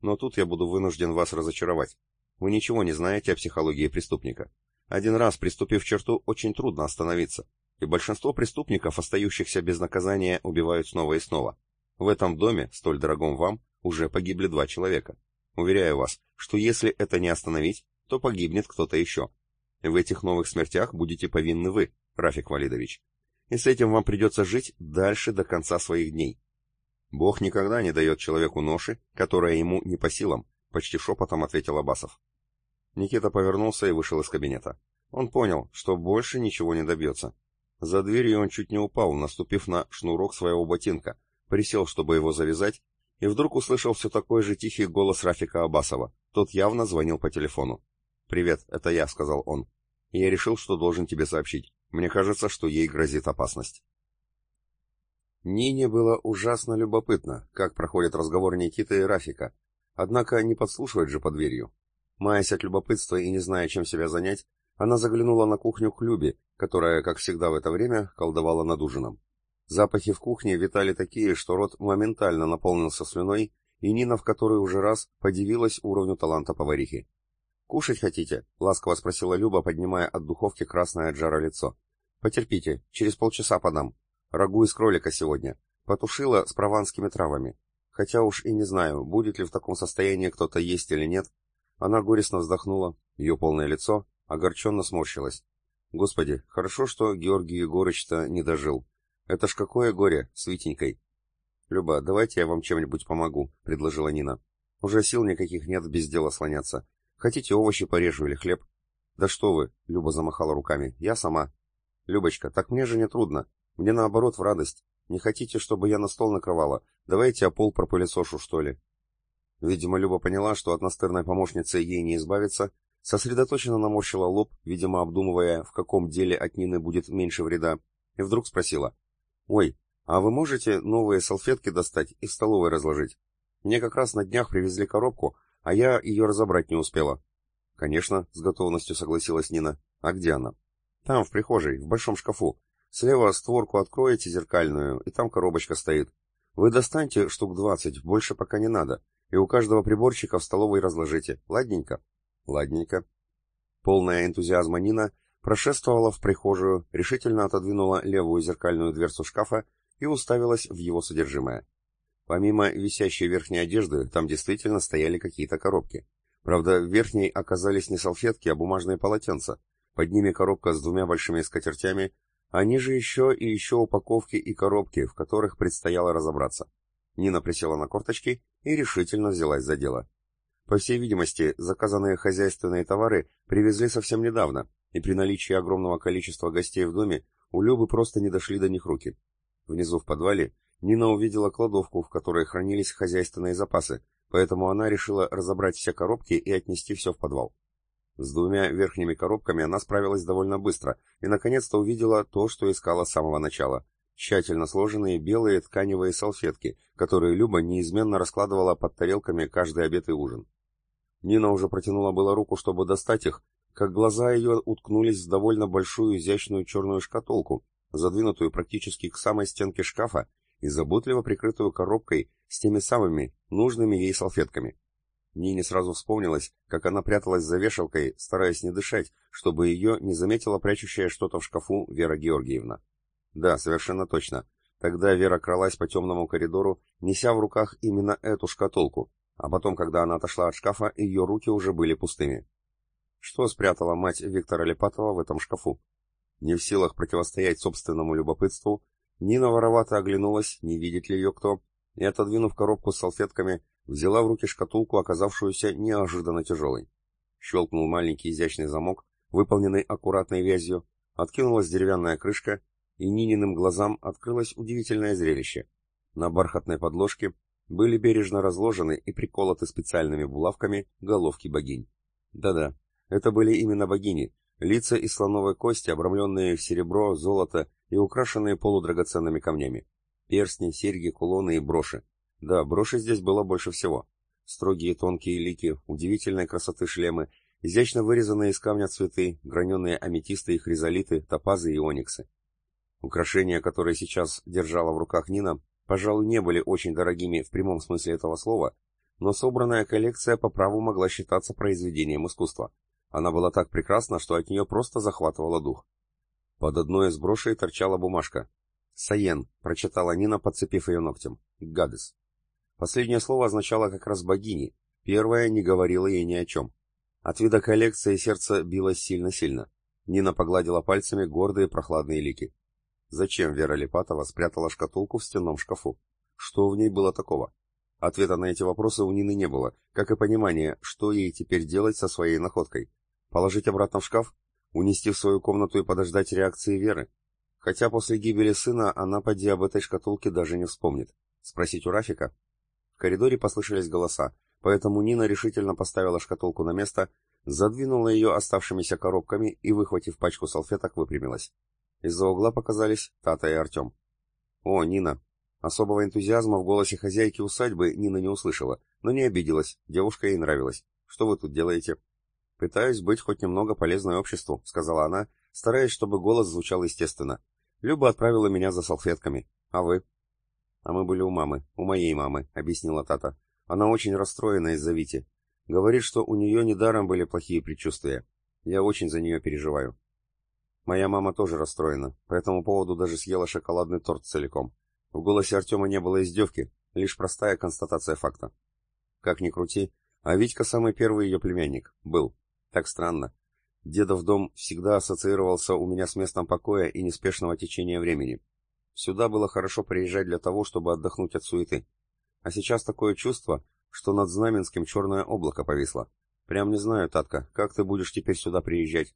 Но тут я буду вынужден вас разочаровать. Вы ничего не знаете о психологии преступника. Один раз приступив черту, очень трудно остановиться, и большинство преступников, остающихся без наказания, убивают снова и снова. В этом доме, столь дорогом вам, уже погибли два человека. Уверяю вас, что если это не остановить, то погибнет кто-то еще. В этих новых смертях будете повинны вы, Рафик Валидович. И с этим вам придется жить дальше до конца своих дней. Бог никогда не дает человеку ноши, которая ему не по силам, почти шепотом ответил Абасов. Никита повернулся и вышел из кабинета. Он понял, что больше ничего не добьется. За дверью он чуть не упал, наступив на шнурок своего ботинка, присел, чтобы его завязать, и вдруг услышал все такой же тихий голос Рафика Абасова. Тот явно звонил по телефону. «Привет, это я», — сказал он. «Я решил, что должен тебе сообщить. Мне кажется, что ей грозит опасность». Нине было ужасно любопытно, как проходит разговор Никиты и Рафика, однако не подслушивать же под дверью. Маясь от любопытства и не зная, чем себя занять, она заглянула на кухню к Любе, которая, как всегда в это время, колдовала над ужином. Запахи в кухне витали такие, что рот моментально наполнился слюной, и Нина в который уже раз подивилась уровню таланта поварихи. «Кушать хотите?» — ласково спросила Люба, поднимая от духовки красное от жара лицо. «Потерпите, через полчаса подам. Рагу из кролика сегодня. Потушила с прованскими травами. Хотя уж и не знаю, будет ли в таком состоянии кто-то есть или нет». Она горестно вздохнула, ее полное лицо огорченно сморщилось. «Господи, хорошо, что Георгий Егорыч-то не дожил. Это ж какое горе с Витенькой!» «Люба, давайте я вам чем-нибудь помогу», — предложила Нина. «Уже сил никаких нет без дела слоняться. Хотите, овощи порежу или хлеб? Да что вы, Люба замахала руками, я сама. Любочка, так мне же не трудно. Мне наоборот в радость. Не хотите, чтобы я на стол накрывала? Давайте я пол пропылесошу, что ли. Видимо, Люба поняла, что от настырной помощницы ей не избавиться, сосредоточенно наморщила лоб, видимо, обдумывая, в каком деле от Нины будет меньше вреда, и вдруг спросила. «Ой, а вы можете новые салфетки достать и в столовой разложить? Мне как раз на днях привезли коробку, а я ее разобрать не успела. Конечно, с готовностью согласилась Нина. А где она? Там, в прихожей, в большом шкафу. Слева створку откроете зеркальную, и там коробочка стоит. Вы достаньте штук двадцать, больше пока не надо, и у каждого приборчика в столовой разложите. Ладненько? Ладненько. Полная энтузиазма Нина прошествовала в прихожую, решительно отодвинула левую зеркальную дверцу шкафа и уставилась в его содержимое. Помимо висящей верхней одежды, там действительно стояли какие-то коробки. Правда, в верхней оказались не салфетки, а бумажные полотенца. Под ними коробка с двумя большими скатертями, а ниже еще и еще упаковки и коробки, в которых предстояло разобраться. Нина присела на корточки и решительно взялась за дело. По всей видимости, заказанные хозяйственные товары привезли совсем недавно, и при наличии огромного количества гостей в доме у Любы просто не дошли до них руки. Внизу в подвале Нина увидела кладовку, в которой хранились хозяйственные запасы, поэтому она решила разобрать все коробки и отнести все в подвал. С двумя верхними коробками она справилась довольно быстро и наконец-то увидела то, что искала с самого начала. Тщательно сложенные белые тканевые салфетки, которые Люба неизменно раскладывала под тарелками каждый обед и ужин. Нина уже протянула было руку, чтобы достать их, как глаза ее уткнулись в довольно большую изящную черную шкатулку, задвинутую практически к самой стенке шкафа и заботливо прикрытую коробкой с теми самыми нужными ей салфетками. Нине сразу вспомнилось, как она пряталась за вешалкой, стараясь не дышать, чтобы ее не заметила прячущая что-то в шкафу Вера Георгиевна. Да, совершенно точно. Тогда Вера кралась по темному коридору, неся в руках именно эту шкатулку, а потом, когда она отошла от шкафа, ее руки уже были пустыми. Что спрятала мать Виктора Лепатова в этом шкафу? Не в силах противостоять собственному любопытству, Нина воровато оглянулась, не видит ли ее кто, и, отодвинув коробку с салфетками, взяла в руки шкатулку, оказавшуюся неожиданно тяжелой. Щелкнул маленький изящный замок, выполненный аккуратной вязью, откинулась деревянная крышка, и Нининым глазам открылось удивительное зрелище. На бархатной подложке были бережно разложены и приколоты специальными булавками головки богинь. Да-да, это были именно богини, лица из слоновой кости, обрамленные в серебро, золото и украшенные полудрагоценными камнями. Перстни, серьги, кулоны и броши. Да, броши здесь было больше всего. Строгие тонкие лики, удивительной красоты шлемы, изящно вырезанные из камня цветы, граненые аметисты и хризолиты, топазы и ониксы. Украшения, которые сейчас держала в руках Нина, пожалуй, не были очень дорогими в прямом смысле этого слова, но собранная коллекция по праву могла считаться произведением искусства. Она была так прекрасна, что от нее просто захватывало дух. Под одной из брошей торчала бумажка. «Саен», — прочитала Нина, подцепив ее ногтем. «Гадес». Последнее слово означало как раз богини, первое не говорило ей ни о чем. От вида коллекции сердце билось сильно-сильно. Нина погладила пальцами гордые прохладные лики. Зачем Вера Липатова спрятала шкатулку в стенном шкафу? Что в ней было такого? Ответа на эти вопросы у Нины не было, как и понимания, что ей теперь делать со своей находкой. Положить обратно в шкаф? Унести в свою комнату и подождать реакции Веры? Хотя после гибели сына она, поди, об этой шкатулке даже не вспомнит. Спросить у Рафика? В коридоре послышались голоса, поэтому Нина решительно поставила шкатулку на место, задвинула ее оставшимися коробками и, выхватив пачку салфеток, выпрямилась. Из-за угла показались Тата и Артем. «О, Нина!» Особого энтузиазма в голосе хозяйки усадьбы Нина не услышала, но не обиделась, девушка ей нравилась. «Что вы тут делаете?» «Пытаюсь быть хоть немного полезной обществу», — сказала она, стараясь, чтобы голос звучал естественно. «Люба отправила меня за салфетками. А вы?» «А мы были у мамы, у моей мамы», — объяснила Тата. «Она очень расстроена из-за Вити. Говорит, что у нее недаром были плохие предчувствия. Я очень за нее переживаю». Моя мама тоже расстроена, по этому поводу даже съела шоколадный торт целиком. В голосе Артема не было издевки, лишь простая констатация факта. Как ни крути, а Витька самый первый ее племянник. Был. Так странно. Дедов дом всегда ассоциировался у меня с местом покоя и неспешного течения времени. Сюда было хорошо приезжать для того, чтобы отдохнуть от суеты. А сейчас такое чувство, что над Знаменским черное облако повисло. Прям не знаю, Татка, как ты будешь теперь сюда приезжать?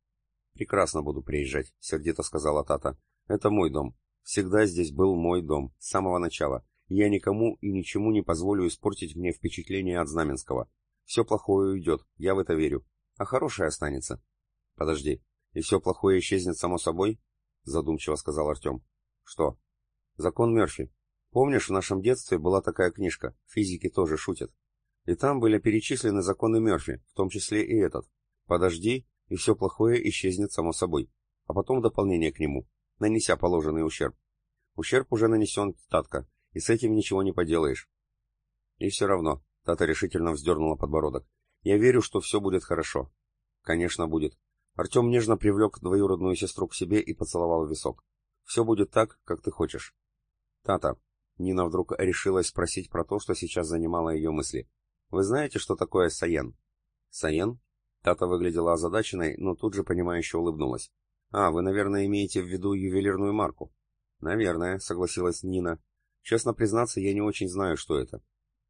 Прекрасно буду приезжать, сердито сказала Тата. Это мой дом. Всегда здесь был мой дом, с самого начала. Я никому и ничему не позволю испортить мне впечатление от Знаменского. Все плохое уйдет, я в это верю а хорошее останется. Подожди, и все плохое исчезнет само собой? Задумчиво сказал Артем. Что? Закон Мерфи. Помнишь, в нашем детстве была такая книжка, физики тоже шутят. И там были перечислены законы Мерфи, в том числе и этот. Подожди, и все плохое исчезнет само собой. А потом дополнение к нему, нанеся положенный ущерб. Ущерб уже нанесен, Татка, и с этим ничего не поделаешь. И все равно, Тата решительно вздернула подбородок. Я верю, что все будет хорошо. Конечно, будет. Артем нежно привлек двоюродную сестру к себе и поцеловал в висок. Все будет так, как ты хочешь. Тата. Нина вдруг решилась спросить про то, что сейчас занимало ее мысли. Вы знаете, что такое Саен? Саен? Тата выглядела озадаченной, но тут же понимающе улыбнулась. «А, вы, наверное, имеете в виду ювелирную марку?» «Наверное», — согласилась Нина. «Честно признаться, я не очень знаю, что это».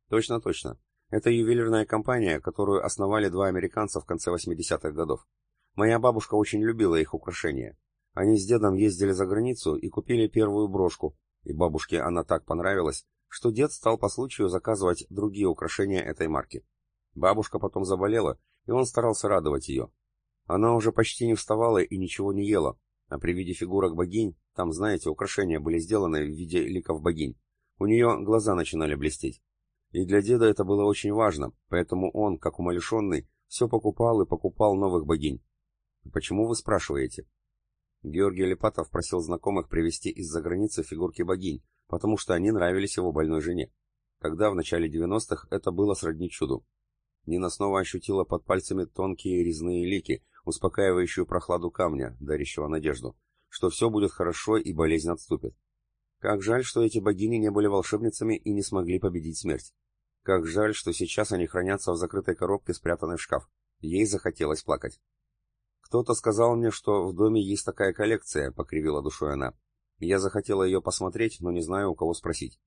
«Точно, точно. Это ювелирная компания, которую основали два американца в конце 80-х годов. Моя бабушка очень любила их украшения. Они с дедом ездили за границу и купили первую брошку, и бабушке она так понравилась, что дед стал по случаю заказывать другие украшения этой марки. Бабушка потом заболела, и он старался радовать ее. Она уже почти не вставала и ничего не ела, а при виде фигурок богинь, там, знаете, украшения были сделаны в виде ликов богинь, у нее глаза начинали блестеть. И для деда это было очень важно, поэтому он, как умалишенный, все покупал и покупал новых богинь. Почему вы спрашиваете? Георгий Лепатов просил знакомых привезти из-за границы фигурки богинь, потому что они нравились его больной жене. Тогда, в начале 90-х, это было сродни чуду. Нина снова ощутила под пальцами тонкие резные лики, успокаивающую прохладу камня, дарящего надежду, что все будет хорошо и болезнь отступит. Как жаль, что эти богини не были волшебницами и не смогли победить смерть. Как жаль, что сейчас они хранятся в закрытой коробке, спрятанной в шкаф. Ей захотелось плакать. «Кто-то сказал мне, что в доме есть такая коллекция», — покривила душой она. «Я захотела ее посмотреть, но не знаю, у кого спросить».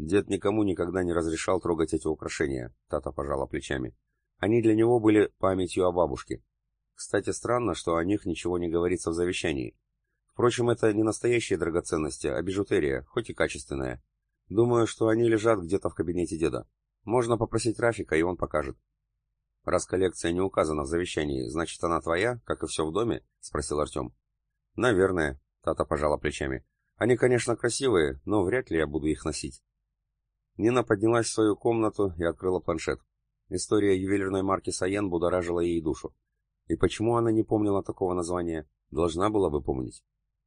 Дед никому никогда не разрешал трогать эти украшения, Тата пожала плечами. Они для него были памятью о бабушке. Кстати, странно, что о них ничего не говорится в завещании. Впрочем, это не настоящие драгоценности, а бижутерия, хоть и качественная. Думаю, что они лежат где-то в кабинете деда. Можно попросить Рафика, и он покажет. «Раз коллекция не указана в завещании, значит, она твоя, как и все в доме?» — спросил Артем. «Наверное», — Тата пожала плечами. «Они, конечно, красивые, но вряд ли я буду их носить». Нина поднялась в свою комнату и открыла планшет. История ювелирной марки Саен будоражила ей душу. И почему она не помнила такого названия? Должна была бы помнить.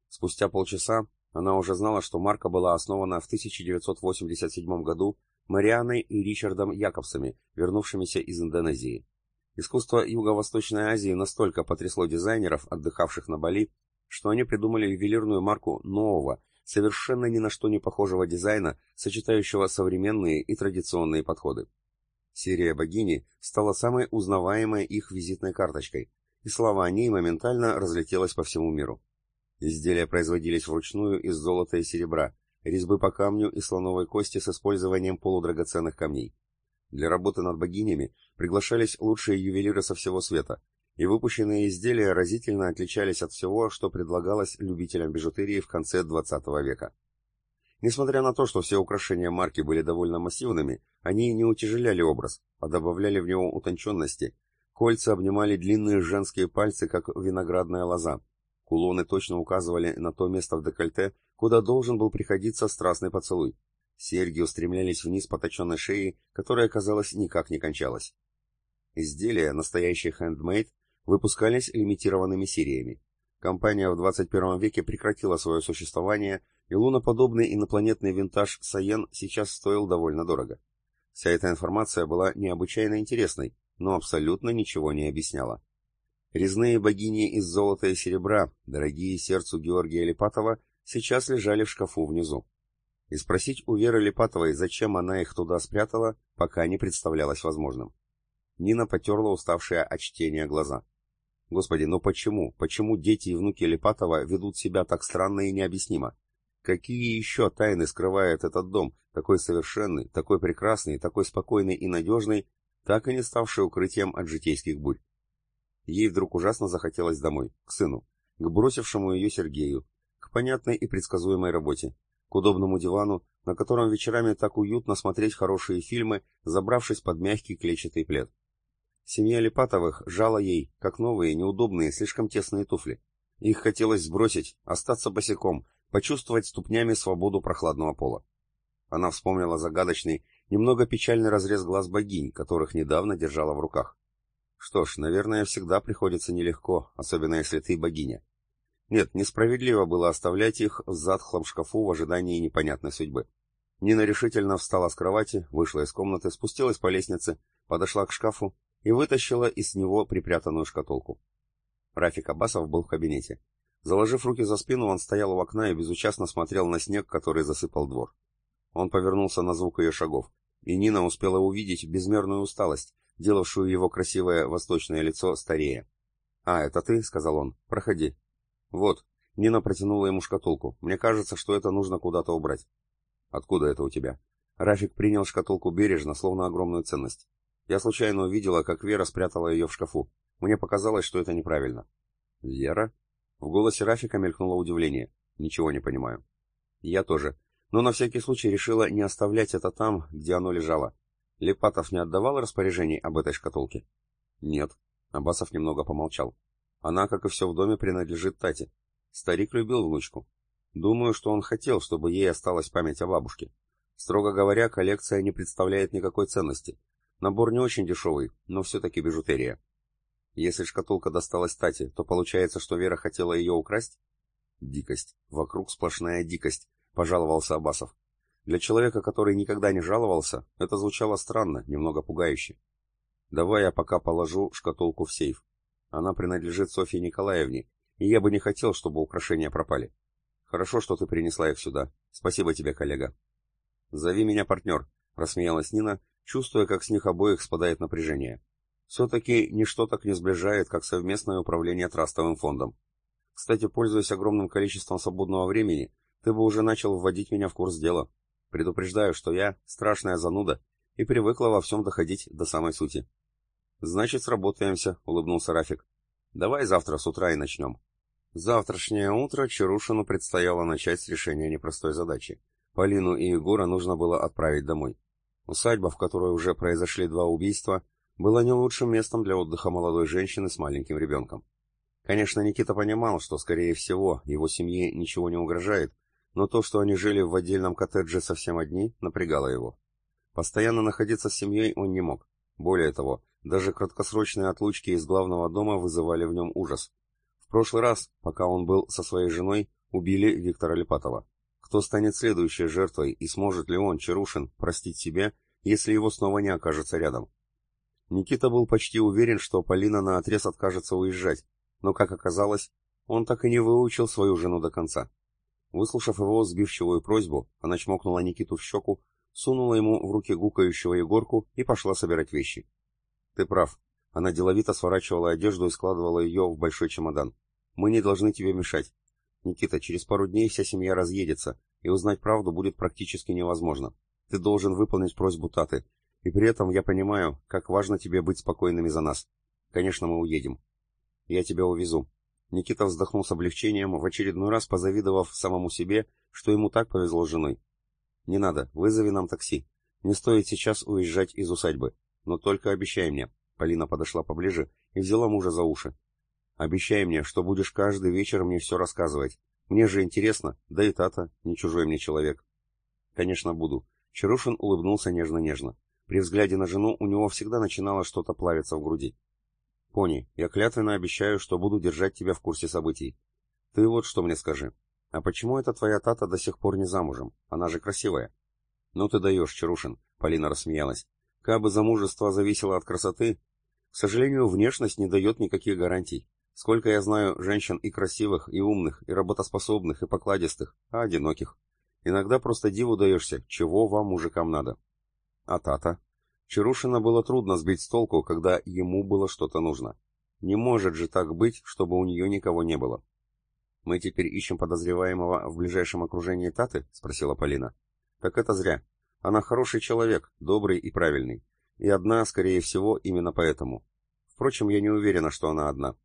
Спустя полчаса она уже знала, что марка была основана в 1987 году Марианой и Ричардом Якобсами, вернувшимися из Индонезии. Искусство Юго-Восточной Азии настолько потрясло дизайнеров, отдыхавших на Бали, что они придумали ювелирную марку нового, совершенно ни на что не похожего дизайна, сочетающего современные и традиционные подходы. Серия богини стала самой узнаваемой их визитной карточкой, и слава о ней моментально разлетелась по всему миру. Изделия производились вручную из золота и серебра, резьбы по камню и слоновой кости с использованием полудрагоценных камней. Для работы над богинями приглашались лучшие ювелиры со всего света, и выпущенные изделия разительно отличались от всего, что предлагалось любителям бижутерии в конце XX века. Несмотря на то, что все украшения марки были довольно массивными, они не утяжеляли образ, а добавляли в него утонченности. Кольца обнимали длинные женские пальцы, как виноградная лоза. Кулоны точно указывали на то место в декольте, куда должен был приходиться страстный поцелуй. Серьги устремлялись вниз по точенной шее, которая, казалось, никак не кончалась. Изделия, настоящие handmade, выпускались лимитированными сериями. Компания в 21 веке прекратила свое существование, и луноподобный инопланетный винтаж Саен сейчас стоил довольно дорого. Вся эта информация была необычайно интересной, но абсолютно ничего не объясняла. Резные богини из золота и серебра, дорогие сердцу Георгия Липатова, сейчас лежали в шкафу внизу. И спросить у Веры Липатовой, зачем она их туда спрятала, пока не представлялось возможным. Нина потерла уставшие от чтения глаза. Господи, но почему? Почему дети и внуки Липатова ведут себя так странно и необъяснимо? Какие еще тайны скрывает этот дом, такой совершенный, такой прекрасный, такой спокойный и надежный, так и не ставший укрытием от житейских бурь? Ей вдруг ужасно захотелось домой, к сыну, к бросившему ее Сергею, к понятной и предсказуемой работе, к удобному дивану, на котором вечерами так уютно смотреть хорошие фильмы, забравшись под мягкий клетчатый плед. Семья Липатовых жала ей, как новые, неудобные, слишком тесные туфли. Их хотелось сбросить, остаться босиком, почувствовать ступнями свободу прохладного пола. Она вспомнила загадочный, немного печальный разрез глаз богинь, которых недавно держала в руках. Что ж, наверное, всегда приходится нелегко, особенно если ты богиня. Нет, несправедливо было оставлять их в затхлом шкафу в ожидании непонятной судьбы. Нина решительно встала с кровати, вышла из комнаты, спустилась по лестнице, подошла к шкафу и вытащила из него припрятанную шкатулку. Рафик Абасов был в кабинете. Заложив руки за спину, он стоял у окна и безучастно смотрел на снег, который засыпал двор. Он повернулся на звук ее шагов, и Нина успела увидеть безмерную усталость, делавшую его красивое восточное лицо старее. «А, это ты?» — сказал он. «Проходи». «Вот». Нина протянула ему шкатулку. «Мне кажется, что это нужно куда-то убрать». «Откуда это у тебя?» Рафик принял шкатулку бережно, словно огромную ценность. Я случайно увидела, как Вера спрятала ее в шкафу. Мне показалось, что это неправильно. «Вера?» В голосе Рафика мелькнуло удивление. «Ничего не понимаю». «Я тоже. Но на всякий случай решила не оставлять это там, где оно лежало. Лепатов не отдавал распоряжений об этой шкатулке?» «Нет». Абасов немного помолчал. «Она, как и все в доме, принадлежит Тате. Старик любил внучку. Думаю, что он хотел, чтобы ей осталась память о бабушке. Строго говоря, коллекция не представляет никакой ценности. Набор не очень дешевый, но все-таки бижутерия. Если шкатулка досталась Тате, то получается, что Вера хотела ее украсть? Дикость. Вокруг сплошная дикость, пожаловался Абасов. Для человека, который никогда не жаловался, это звучало странно, немного пугающе. Давай я пока положу шкатулку в сейф. Она принадлежит Софье Николаевне, и я бы не хотел, чтобы украшения пропали. Хорошо, что ты принесла их сюда. Спасибо тебе, коллега. Зови меня партнер, рассмеялась Нина, чувствуя, как с них обоих спадает напряжение. Все-таки ничто так не сближает, как совместное управление трастовым фондом. Кстати, пользуясь огромным количеством свободного времени, ты бы уже начал вводить меня в курс дела. Предупреждаю, что я страшная зануда и привыкла во всем доходить до самой сути. Значит, сработаемся, улыбнулся Рафик. Давай завтра с утра и начнем. Завтрашнее утро Чарушину предстояло начать с решения непростой задачи. Полину и Егора нужно было отправить домой. Усадьба, в которой уже произошли два убийства, была не лучшим местом для отдыха молодой женщины с маленьким ребенком. Конечно, Никита понимал, что, скорее всего, его семье ничего не угрожает, но то, что они жили в отдельном коттедже совсем одни, напрягало его. Постоянно находиться с семьей он не мог. Более того, даже краткосрочные отлучки из главного дома вызывали в нем ужас. В прошлый раз, пока он был со своей женой, убили Виктора Липатова. Кто станет следующей жертвой и сможет ли он, Чарушин, простить себе, если его снова не окажется рядом? Никита был почти уверен, что Полина наотрез откажется уезжать, но, как оказалось, он так и не выучил свою жену до конца. Выслушав его сбивчивую просьбу, она чмокнула Никиту в щеку, сунула ему в руки гукающего Егорку и пошла собирать вещи. «Ты прав». Она деловито сворачивала одежду и складывала ее в большой чемодан. «Мы не должны тебе мешать. Никита, через пару дней вся семья разъедется, и узнать правду будет практически невозможно. Ты должен выполнить просьбу Таты, и при этом я понимаю, как важно тебе быть спокойными за нас. Конечно, мы уедем. Я тебя увезу». Никита вздохнул с облегчением, в очередной раз позавидовав самому себе, что ему так повезло с женой. «Не надо, вызови нам такси. Не стоит сейчас уезжать из усадьбы. Но только обещай мне». Полина подошла поближе и взяла мужа за уши. «Обещай мне, что будешь каждый вечер мне все рассказывать. Мне же интересно, да и Тата, не чужой мне человек». «Конечно, буду». Чарушин улыбнулся нежно-нежно. При взгляде на жену у него всегда начинало что-то плавиться в груди. «Пони, я клятвенно обещаю, что буду держать тебя в курсе событий. Ты вот что мне скажи. А почему эта твоя Тата до сих пор не замужем? Она же красивая». «Ну ты даешь, Чарушин», — Полина рассмеялась. Кабы замужество зависело от красоты, к сожалению, внешность не дает никаких гарантий. Сколько я знаю женщин и красивых, и умных, и работоспособных, и покладистых, а одиноких. Иногда просто диву даешься, чего вам, мужикам, надо. А Тата? Чарушина было трудно сбить с толку, когда ему было что-то нужно. Не может же так быть, чтобы у нее никого не было. «Мы теперь ищем подозреваемого в ближайшем окружении Таты?» — спросила Полина. «Так это зря. Она хороший человек, добрый и правильный. И одна, скорее всего, именно поэтому. Впрочем, я не уверена, что она одна.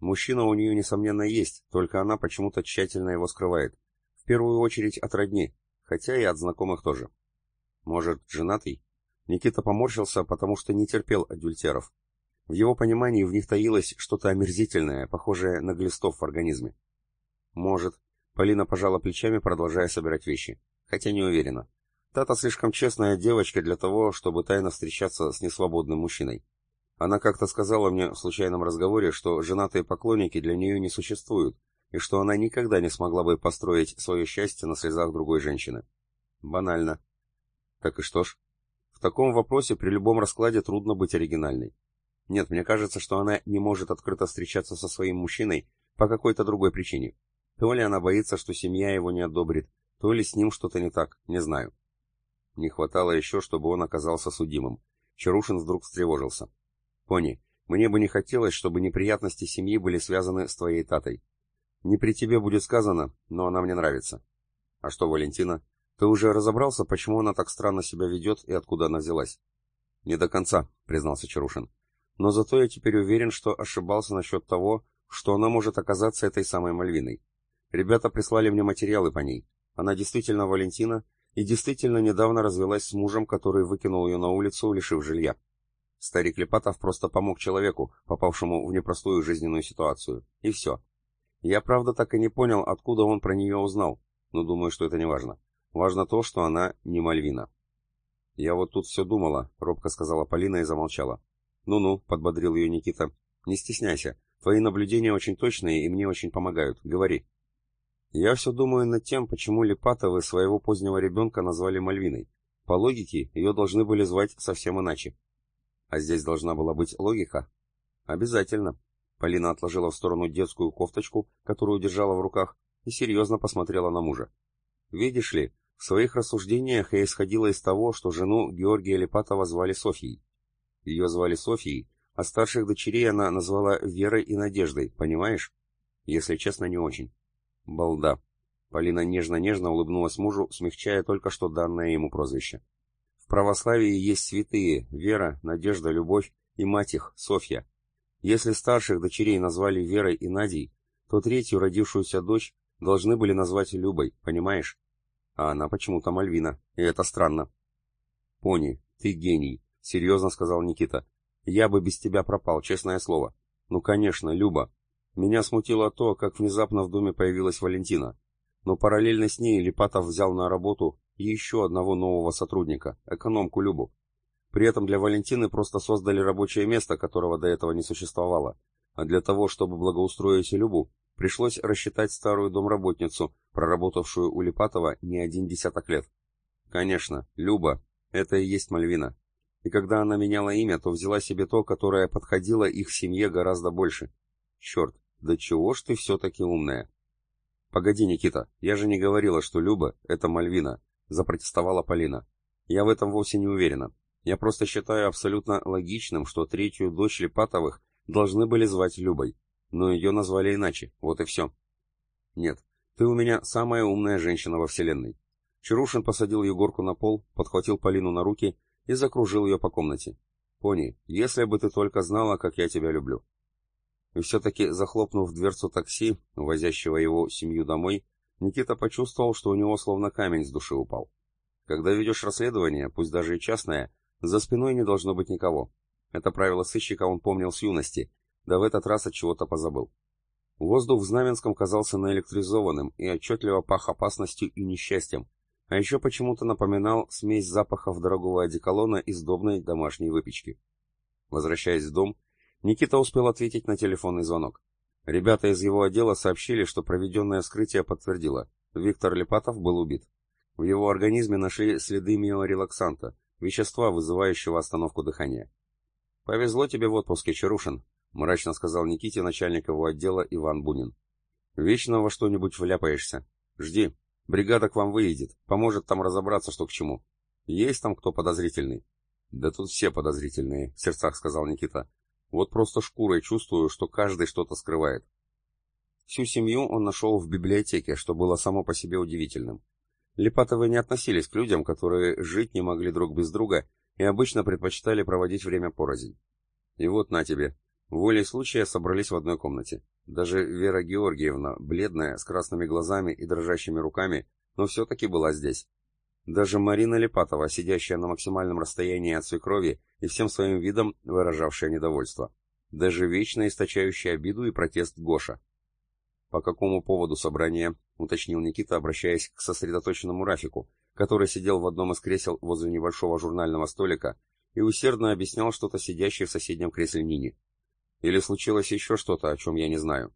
Мужчина у нее, несомненно, есть, только она почему-то тщательно его скрывает. В первую очередь от родни, хотя и от знакомых тоже. Может, женатый? Никита поморщился, потому что не терпел адюльтеров. В его понимании в них таилось что-то омерзительное, похожее на глистов в организме. Может. Полина пожала плечами, продолжая собирать вещи. Хотя не уверена. Тата слишком честная девочка для того, чтобы тайно встречаться с несвободным мужчиной. Она как-то сказала мне в случайном разговоре, что женатые поклонники для нее не существуют, и что она никогда не смогла бы построить свое счастье на слезах другой женщины. Банально. Так и что ж? В таком вопросе при любом раскладе трудно быть оригинальной. Нет, мне кажется, что она не может открыто встречаться со своим мужчиной по какой-то другой причине. То ли она боится, что семья его не одобрит, то ли с ним что-то не так, не знаю. Не хватало еще, чтобы он оказался судимым. Чарушин вдруг встревожился. «Пони, мне бы не хотелось, чтобы неприятности семьи были связаны с твоей татой. Не при тебе будет сказано, но она мне нравится». «А что, Валентина? Ты уже разобрался, почему она так странно себя ведет и откуда она взялась?» «Не до конца», — признался Чарушин. «Но зато я теперь уверен, что ошибался насчет того, что она может оказаться этой самой Мальвиной. Ребята прислали мне материалы по ней. Она действительно Валентина и действительно недавно развелась с мужем, который выкинул ее на улицу, лишив жилья. Старик Лепатов просто помог человеку, попавшему в непростую жизненную ситуацию. И все. Я, правда, так и не понял, откуда он про нее узнал, но думаю, что это не важно. Важно то, что она не Мальвина. «Я вот тут все думала», — робко сказала Полина и замолчала. «Ну-ну», — подбодрил ее Никита. «Не стесняйся. Твои наблюдения очень точные и мне очень помогают. Говори». Я все думаю над тем, почему Липатовы своего позднего ребенка назвали Мальвиной. По логике, ее должны были звать совсем иначе. А здесь должна была быть логика? Обязательно. Полина отложила в сторону детскую кофточку, которую держала в руках, и серьезно посмотрела на мужа. Видишь ли, в своих рассуждениях я исходила из того, что жену Георгия Липатова звали Софьей. Ее звали Софьей, а старших дочерей она назвала Верой и Надеждой, понимаешь? Если честно, не очень. Балда. Полина нежно-нежно улыбнулась мужу, смягчая только что данное ему прозвище. В православии есть святые — Вера, Надежда, Любовь и мать их, Софья. Если старших дочерей назвали Верой и Надей, то третью родившуюся дочь должны были назвать Любой, понимаешь? А она почему-то Мальвина, и это странно. Пони, ты гений, серьезно сказал Никита. Я бы без тебя пропал, честное слово. Ну, конечно, Люба, меня смутило то, как внезапно в доме появилась Валентина. Но параллельно с ней Липатов взял на работу еще одного нового сотрудника, экономку Любу. При этом для Валентины просто создали рабочее место, которого до этого не существовало. А для того, чтобы благоустроить Любу, пришлось рассчитать старую домработницу, проработавшую у Липатова не один десяток лет. Конечно, Люба — это и есть Мальвина. И когда она меняла имя, то взяла себе то, которое подходило их семье гораздо больше. Черт, да чего ж ты все-таки умная? Погоди, Никита, я же не говорила, что Люба — это Мальвина, запротестовала Полина. Я в этом вовсе не уверена. Я просто считаю абсолютно логичным, что третью дочь Липатовых должны были звать Любой, но ее назвали иначе, вот и все. Нет, ты у меня самая умная женщина во вселенной. Чарушин посадил Егорку на пол, подхватил Полину на руки и закружил ее по комнате. Пони, если бы ты только знала, как я тебя люблю. И все-таки, захлопнув дверцу такси, возящего его семью домой, Никита почувствовал, что у него словно камень с души упал. Когда ведешь расследование, пусть даже и частное, за спиной не должно быть никого. Это правило сыщика он помнил с юности, да в этот раз от чего-то позабыл. Воздух в Знаменском казался наэлектризованным и отчетливо пах опасностью и несчастьем, а еще почему-то напоминал смесь запахов дорогого одеколона и сдобной домашней выпечки. Возвращаясь в дом, Никита успел ответить на телефонный звонок. Ребята из его отдела сообщили, что проведенное вскрытие подтвердило, Виктор Лепатов был убит. В его организме нашли следы миорелаксанта, вещества, вызывающего остановку дыхания. «Повезло тебе в отпуске, Чарушин», — мрачно сказал Никите начальник его отдела Иван Бунин. «Вечно во что-нибудь вляпаешься. Жди, бригада к вам выедет, поможет там разобраться, что к чему. Есть там кто подозрительный?» «Да тут все подозрительные», — в сердцах сказал Никита. Вот просто шкурой чувствую, что каждый что-то скрывает. Всю семью он нашел в библиотеке, что было само по себе удивительным. Липатовы не относились к людям, которые жить не могли друг без друга и обычно предпочитали проводить время порознь. И вот на тебе. Волей случая собрались в одной комнате. Даже Вера Георгиевна, бледная, с красными глазами и дрожащими руками, но все-таки была здесь. Даже Марина Липатова, сидящая на максимальном расстоянии от свекрови и всем своим видом выражавшая недовольство. Даже вечно источающая обиду и протест Гоша. «По какому поводу собрания?» — уточнил Никита, обращаясь к сосредоточенному Рафику, который сидел в одном из кресел возле небольшого журнального столика и усердно объяснял что-то сидящей в соседнем кресле Нине. «Или случилось еще что-то, о чем я не знаю?»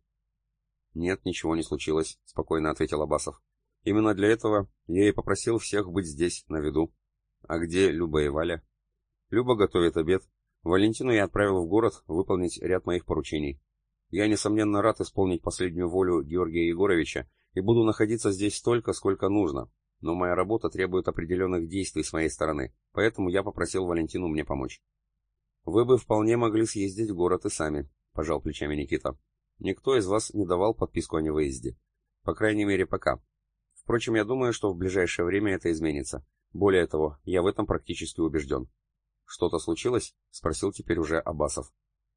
«Нет, ничего не случилось», — спокойно ответил Абасов. Именно для этого я и попросил всех быть здесь, на виду. А где Люба и Валя? Люба готовит обед. Валентину я отправил в город выполнить ряд моих поручений. Я, несомненно, рад исполнить последнюю волю Георгия Егоровича и буду находиться здесь столько, сколько нужно. но моя работа требует определенных действий с моей стороны, поэтому я попросил Валентину мне помочь. Вы бы вполне могли съездить в город и сами, пожал плечами Никита. Никто из вас не давал подписку о невыезде. По крайней мере, пока. Впрочем, я думаю, что в ближайшее время это изменится. Более того, я в этом практически убежден. «Что-то случилось?» — спросил теперь уже Абасов.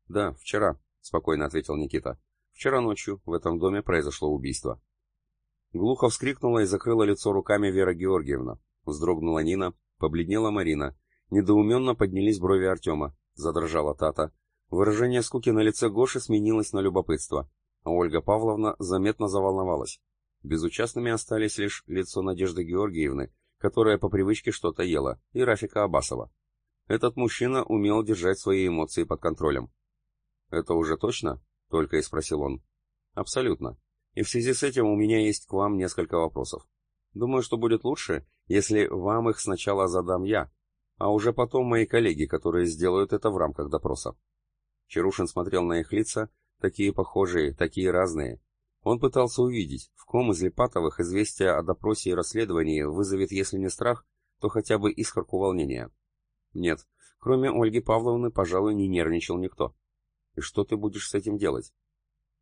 «Да, вчера», — спокойно ответил Никита. «Вчера ночью в этом доме произошло убийство». Глухо вскрикнула и закрыла лицо руками Вера Георгиевна. Вздрогнула Нина, побледнела Марина. Недоуменно поднялись брови Артема. Задрожала Тата. Выражение скуки на лице Гоши сменилось на любопытство, а Ольга Павловна заметно заволновалась. Безучастными остались лишь лицо Надежды Георгиевны, которая по привычке что-то ела, и Рафика Абасова. Этот мужчина умел держать свои эмоции под контролем. «Это уже точно?» — только и спросил он. «Абсолютно. И в связи с этим у меня есть к вам несколько вопросов. Думаю, что будет лучше, если вам их сначала задам я, а уже потом мои коллеги, которые сделают это в рамках допроса». Чарушин смотрел на их лица, такие похожие, такие разные, он пытался увидеть, в ком из Липатовых известие о допросе и расследовании вызовет, если не страх, то хотя бы искорку волнения. Нет, кроме Ольги Павловны, пожалуй, не нервничал никто. И что ты будешь с этим делать?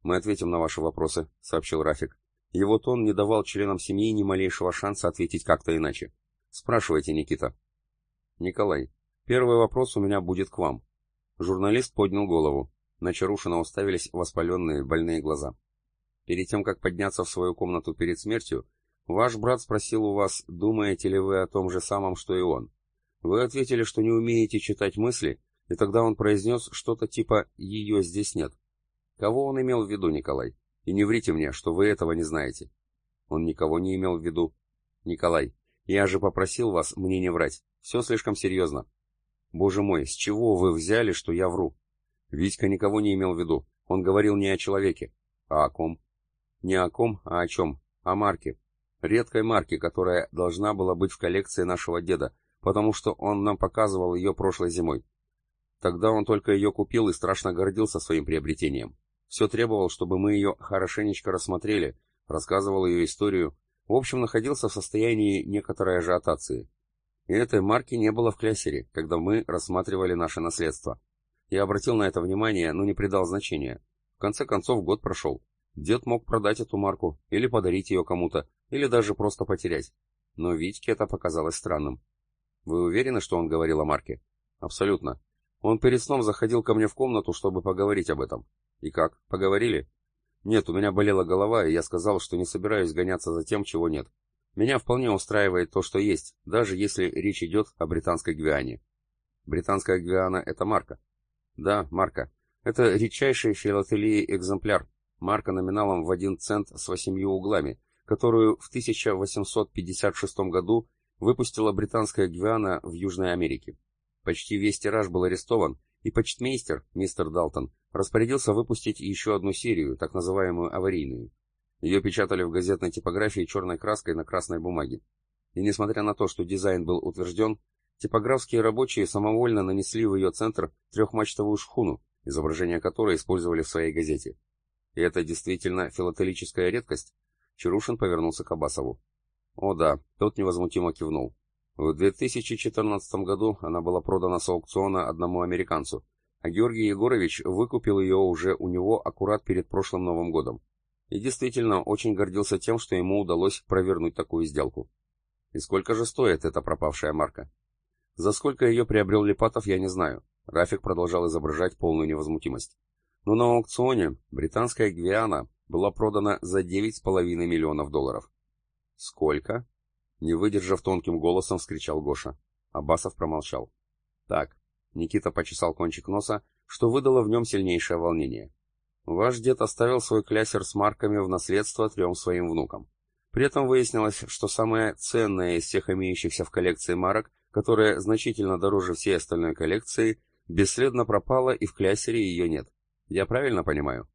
Мы ответим на ваши вопросы, сообщил Рафик. Его тон не давал членам семьи ни малейшего шанса ответить как-то иначе. Спрашивайте, Никита. Николай, первый вопрос у меня будет к вам. Журналист поднял голову. На Чарушина уставились воспаленные, больные глаза. Перед тем, как подняться в свою комнату перед смертью, ваш брат спросил у вас, думаете ли вы о том же самом, что и он. Вы ответили, что не умеете читать мысли, и тогда он произнес что-то типа «ее здесь нет». Кого он имел в виду, Николай? И не врите мне, что вы этого не знаете. Он никого не имел в виду. Николай, я же попросил вас мне не врать. Все слишком серьезно. Боже мой, с чего вы взяли, что я вру? Витька никого не имел в виду. Он говорил не о человеке. А о ком? Не о ком, а о чем? О марке. Редкой марке, которая должна была быть в коллекции нашего деда, потому что он нам показывал ее прошлой зимой. Тогда он только ее купил и страшно гордился своим приобретением. Все требовал, чтобы мы ее хорошенечко рассмотрели, рассказывал ее историю, в общем, находился в состоянии некоторой ажиотации. И этой марки не было в клясере, когда мы рассматривали наше наследство. Я обратил на это внимание, но не придал значения. В конце концов, год прошел. Дед мог продать эту марку, или подарить ее кому-то, или даже просто потерять. Но Витьке это показалось странным. Вы уверены, что он говорил о марке? Абсолютно. Он перед сном заходил ко мне в комнату, чтобы поговорить об этом. И как, поговорили? Нет, у меня болела голова, и я сказал, что не собираюсь гоняться за тем, чего нет. Меня вполне устраивает то, что есть, даже если речь идет о британской Гвиане. Британская Гвиана — это марка. Да, марка. Это редчайший филателии экземпляр, марка номиналом в один цент с восемью углами, которую в 1856 году выпустила британская Гвиана в Южной Америке. Почти весь тираж был арестован, и почтмейстер, мистер Далтон, распорядился выпустить еще одну серию, так называемую аварийную. Ее печатали в газетной типографии черной краской на красной бумаге. И несмотря на то, что дизайн был утвержден, типографские рабочие самовольно нанесли в ее центр трехмачтовую шхуну, изображение которой использовали в своей газете. И это действительно филателическая редкость? Чарушин повернулся к Абасову. О да, тот невозмутимо кивнул. В 2014 году она была продана с аукциона одному американцу, а Георгий Егорович выкупил ее уже у него аккурат перед прошлым Новым годом. И действительно очень гордился тем, что ему удалось провернуть такую сделку. И сколько же стоит эта пропавшая марка? За сколько ее приобрел Липатов, я не знаю. Рафик продолжал изображать полную невозмутимость но на аукционе британская Гвиана была продана за 9,5 миллионов долларов. «Сколько?» — не выдержав тонким голосом, вскричал Гоша. Абасов промолчал. «Так», — Никита почесал кончик носа, что выдало в нем сильнейшее волнение. «Ваш дед оставил свой клясер с марками в наследство трем своим внукам. При этом выяснилось, что самая ценная из всех имеющихся в коллекции марок, которая значительно дороже всей остальной коллекции, бесследно пропала и в клясере ее нет. Я правильно понимаю?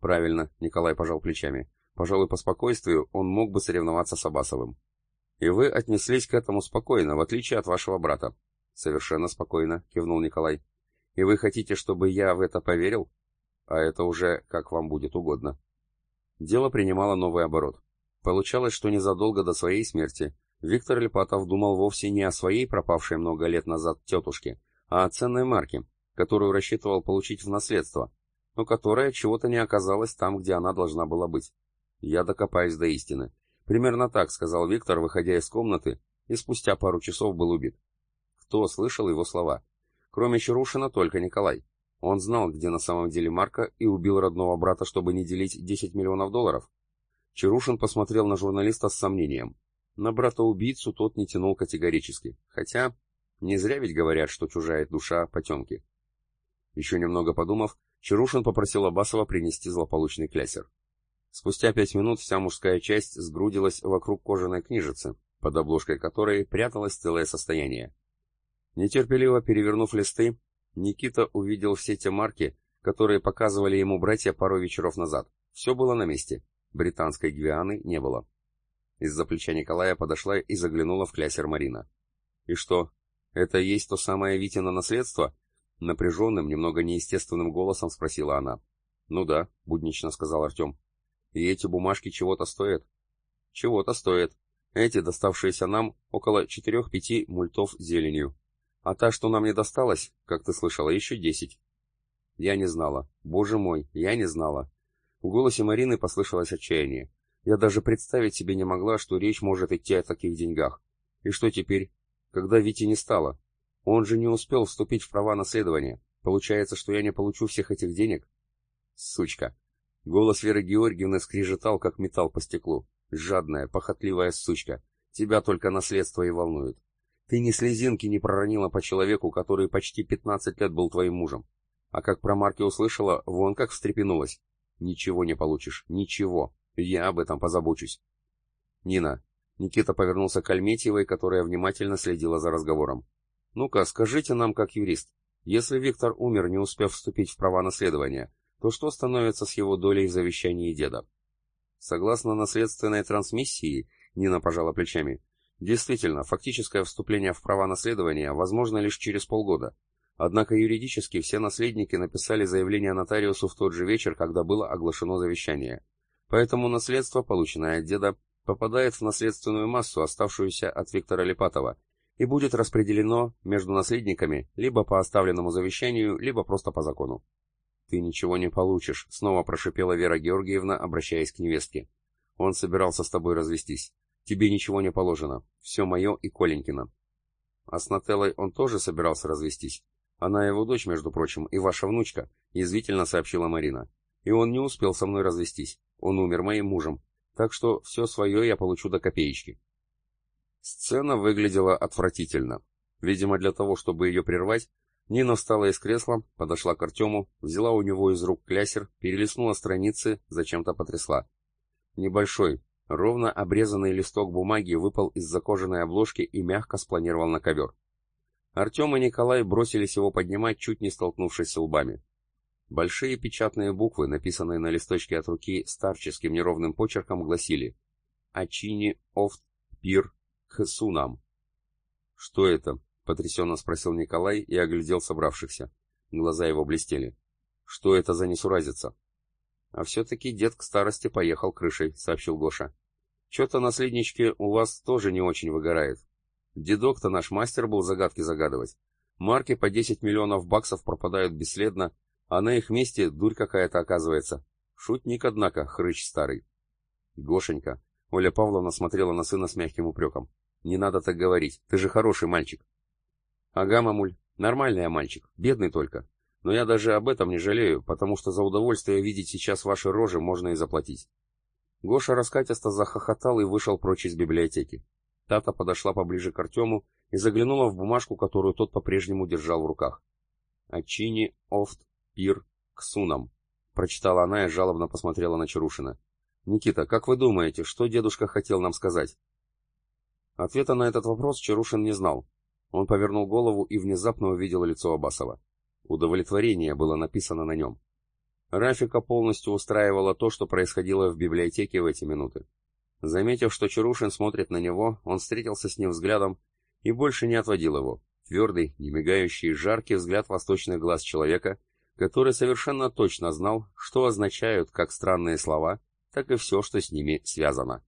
Правильно, Николай пожал плечами. Пожалуй, по спокойствию он мог бы соревноваться с Абасовым. И вы отнеслись к этому спокойно, в отличие от вашего брата. Совершенно спокойно, кивнул Николай. И вы хотите, чтобы я в это поверил? А это уже как вам будет угодно. Дело принимало новый оборот. Получалось, что незадолго до своей смерти Виктор Лепатов думал вовсе не о своей пропавшей много лет назад тетушке, а о ценной марке, которую рассчитывал получить в наследство, но которая чего-то не оказалась там, где она должна была быть. Я докопаюсь до истины. Примерно так сказал Виктор, выходя из комнаты, и спустя пару часов был убит. Кто слышал его слова? Кроме Чарушина только Николай. Он знал, где на самом деле Марка, и убил родного брата, чтобы не делить 10 миллионов долларов. Чарушин посмотрел на журналиста с сомнением. На брата-убийцу тот не тянул категорически. Хотя, не зря ведь говорят, что чужая душа — потемки. Еще немного подумав, Чарушин попросил Абасова принести злополучный клясер. Спустя пять минут вся мужская часть сгрудилась вокруг кожаной книжицы, под обложкой которой пряталось целое состояние. Нетерпеливо перевернув листы, Никита увидел все те марки, которые показывали ему братья пару вечеров назад. Все было на месте. Британской Гвианы не было. Из-за плеча Николая подошла и заглянула в клясер Марина. «И что, это есть то самое Витино наследство?» Напряженным, немного неестественным голосом спросила она. «Ну да», — буднично сказал Артем. «И эти бумажки чего-то стоят?» «Чего-то стоят. Эти, доставшиеся нам, около четырех-пяти мультов зеленью. А та, что нам не досталась, как ты слышала, еще десять». Я не знала. Боже мой, я не знала. В голосе Марины послышалось отчаяние. Я даже представить себе не могла, что речь может идти о таких деньгах. И что теперь? Когда Вити не стало? Он же не успел вступить в права наследования. Получается, что я не получу всех этих денег? Сучка. Голос Веры Георгиевны скрежетал, как металл по стеклу. Жадная, похотливая сучка. Тебя только наследство и волнует. Ты ни слезинки не проронила по человеку, который почти 15 лет был твоим мужем. А как про Марки услышала, вон как встрепенулась. Ничего не получишь, ничего. Я об этом позабочусь. Нина. Никита повернулся к Альметьевой, которая внимательно следила за разговором. Ну-ка, скажите нам, как юрист, если Виктор умер, не успев вступить в права наследования, то что становится с его долей в завещании деда? Согласно наследственной трансмиссии, Нина пожала плечами, действительно, фактическое вступление в права наследования возможно лишь через полгода. Однако юридически все наследники написали заявление нотариусу в тот же вечер, когда было оглашено завещание. Поэтому наследство, полученное от деда, попадает в наследственную массу, оставшуюся от Виктора Липатова, и будет распределено между наследниками либо по оставленному завещанию, либо просто по закону. «Ты ничего не получишь», — снова прошипела Вера Георгиевна, обращаясь к невестке. «Он собирался с тобой развестись. Тебе ничего не положено. Все мое и Коленькина». А с Нателлой он тоже собирался развестись. Она его дочь, между прочим, и ваша внучка, язвительно сообщила Марина. И он не успел со мной развестись. Он умер моим мужем. Так что все свое я получу до копеечки. Сцена выглядела отвратительно. Видимо, для того, чтобы ее прервать, Нина встала из кресла, подошла к Артему, взяла у него из рук клясер, перелистнула страницы, зачем-то потрясла. Небольшой, ровно обрезанный листок бумаги выпал из закоженной обложки и мягко спланировал на ковер. Артем и Николай бросились его поднимать, чуть не столкнувшись лбами. Большие печатные буквы, написанные на листочке от руки старческим неровным почерком, гласили «Ачини офт пир к сунам». «Что это?» — потрясенно спросил Николай и оглядел собравшихся. Глаза его блестели. «Что это за несуразица?» «А все-таки дед к старости поехал крышей», — сообщил Гоша. «Че-то наследнички у вас тоже не очень выгорает. Дедок-то наш мастер был загадки загадывать. Марки по 10 миллионов баксов пропадают бесследно, а на их месте дурь какая-то оказывается. Шутник, однако, хрыч старый. Гошенька. Оля Павловна смотрела на сына с мягким упреком. Не надо так говорить, ты же хороший мальчик. Ага, мамуль, нормальный я мальчик, бедный только. Но я даже об этом не жалею, потому что за удовольствие видеть сейчас ваши рожи можно и заплатить. Гоша раскатисто захохотал и вышел прочь из библиотеки. Тата подошла поближе к Артему и заглянула в бумажку, которую тот по-прежнему держал в руках. «Ачини офт пир ксунам», — прочитала она и жалобно посмотрела на Чарушина. «Никита, как вы думаете, что дедушка хотел нам сказать?» Ответа на этот вопрос Чарушин не знал. Он повернул голову и внезапно увидел лицо Абасова. Удовлетворение было написано на нем. Рафика полностью устраивало то, что происходило в библиотеке в эти минуты. Заметив, что Чарушин смотрит на него, он встретился с ним взглядом и больше не отводил его. Твердый, немигающий, жаркий взгляд восточных глаз человека, который совершенно точно знал, что означают как странные слова, так и все, что с ними связано.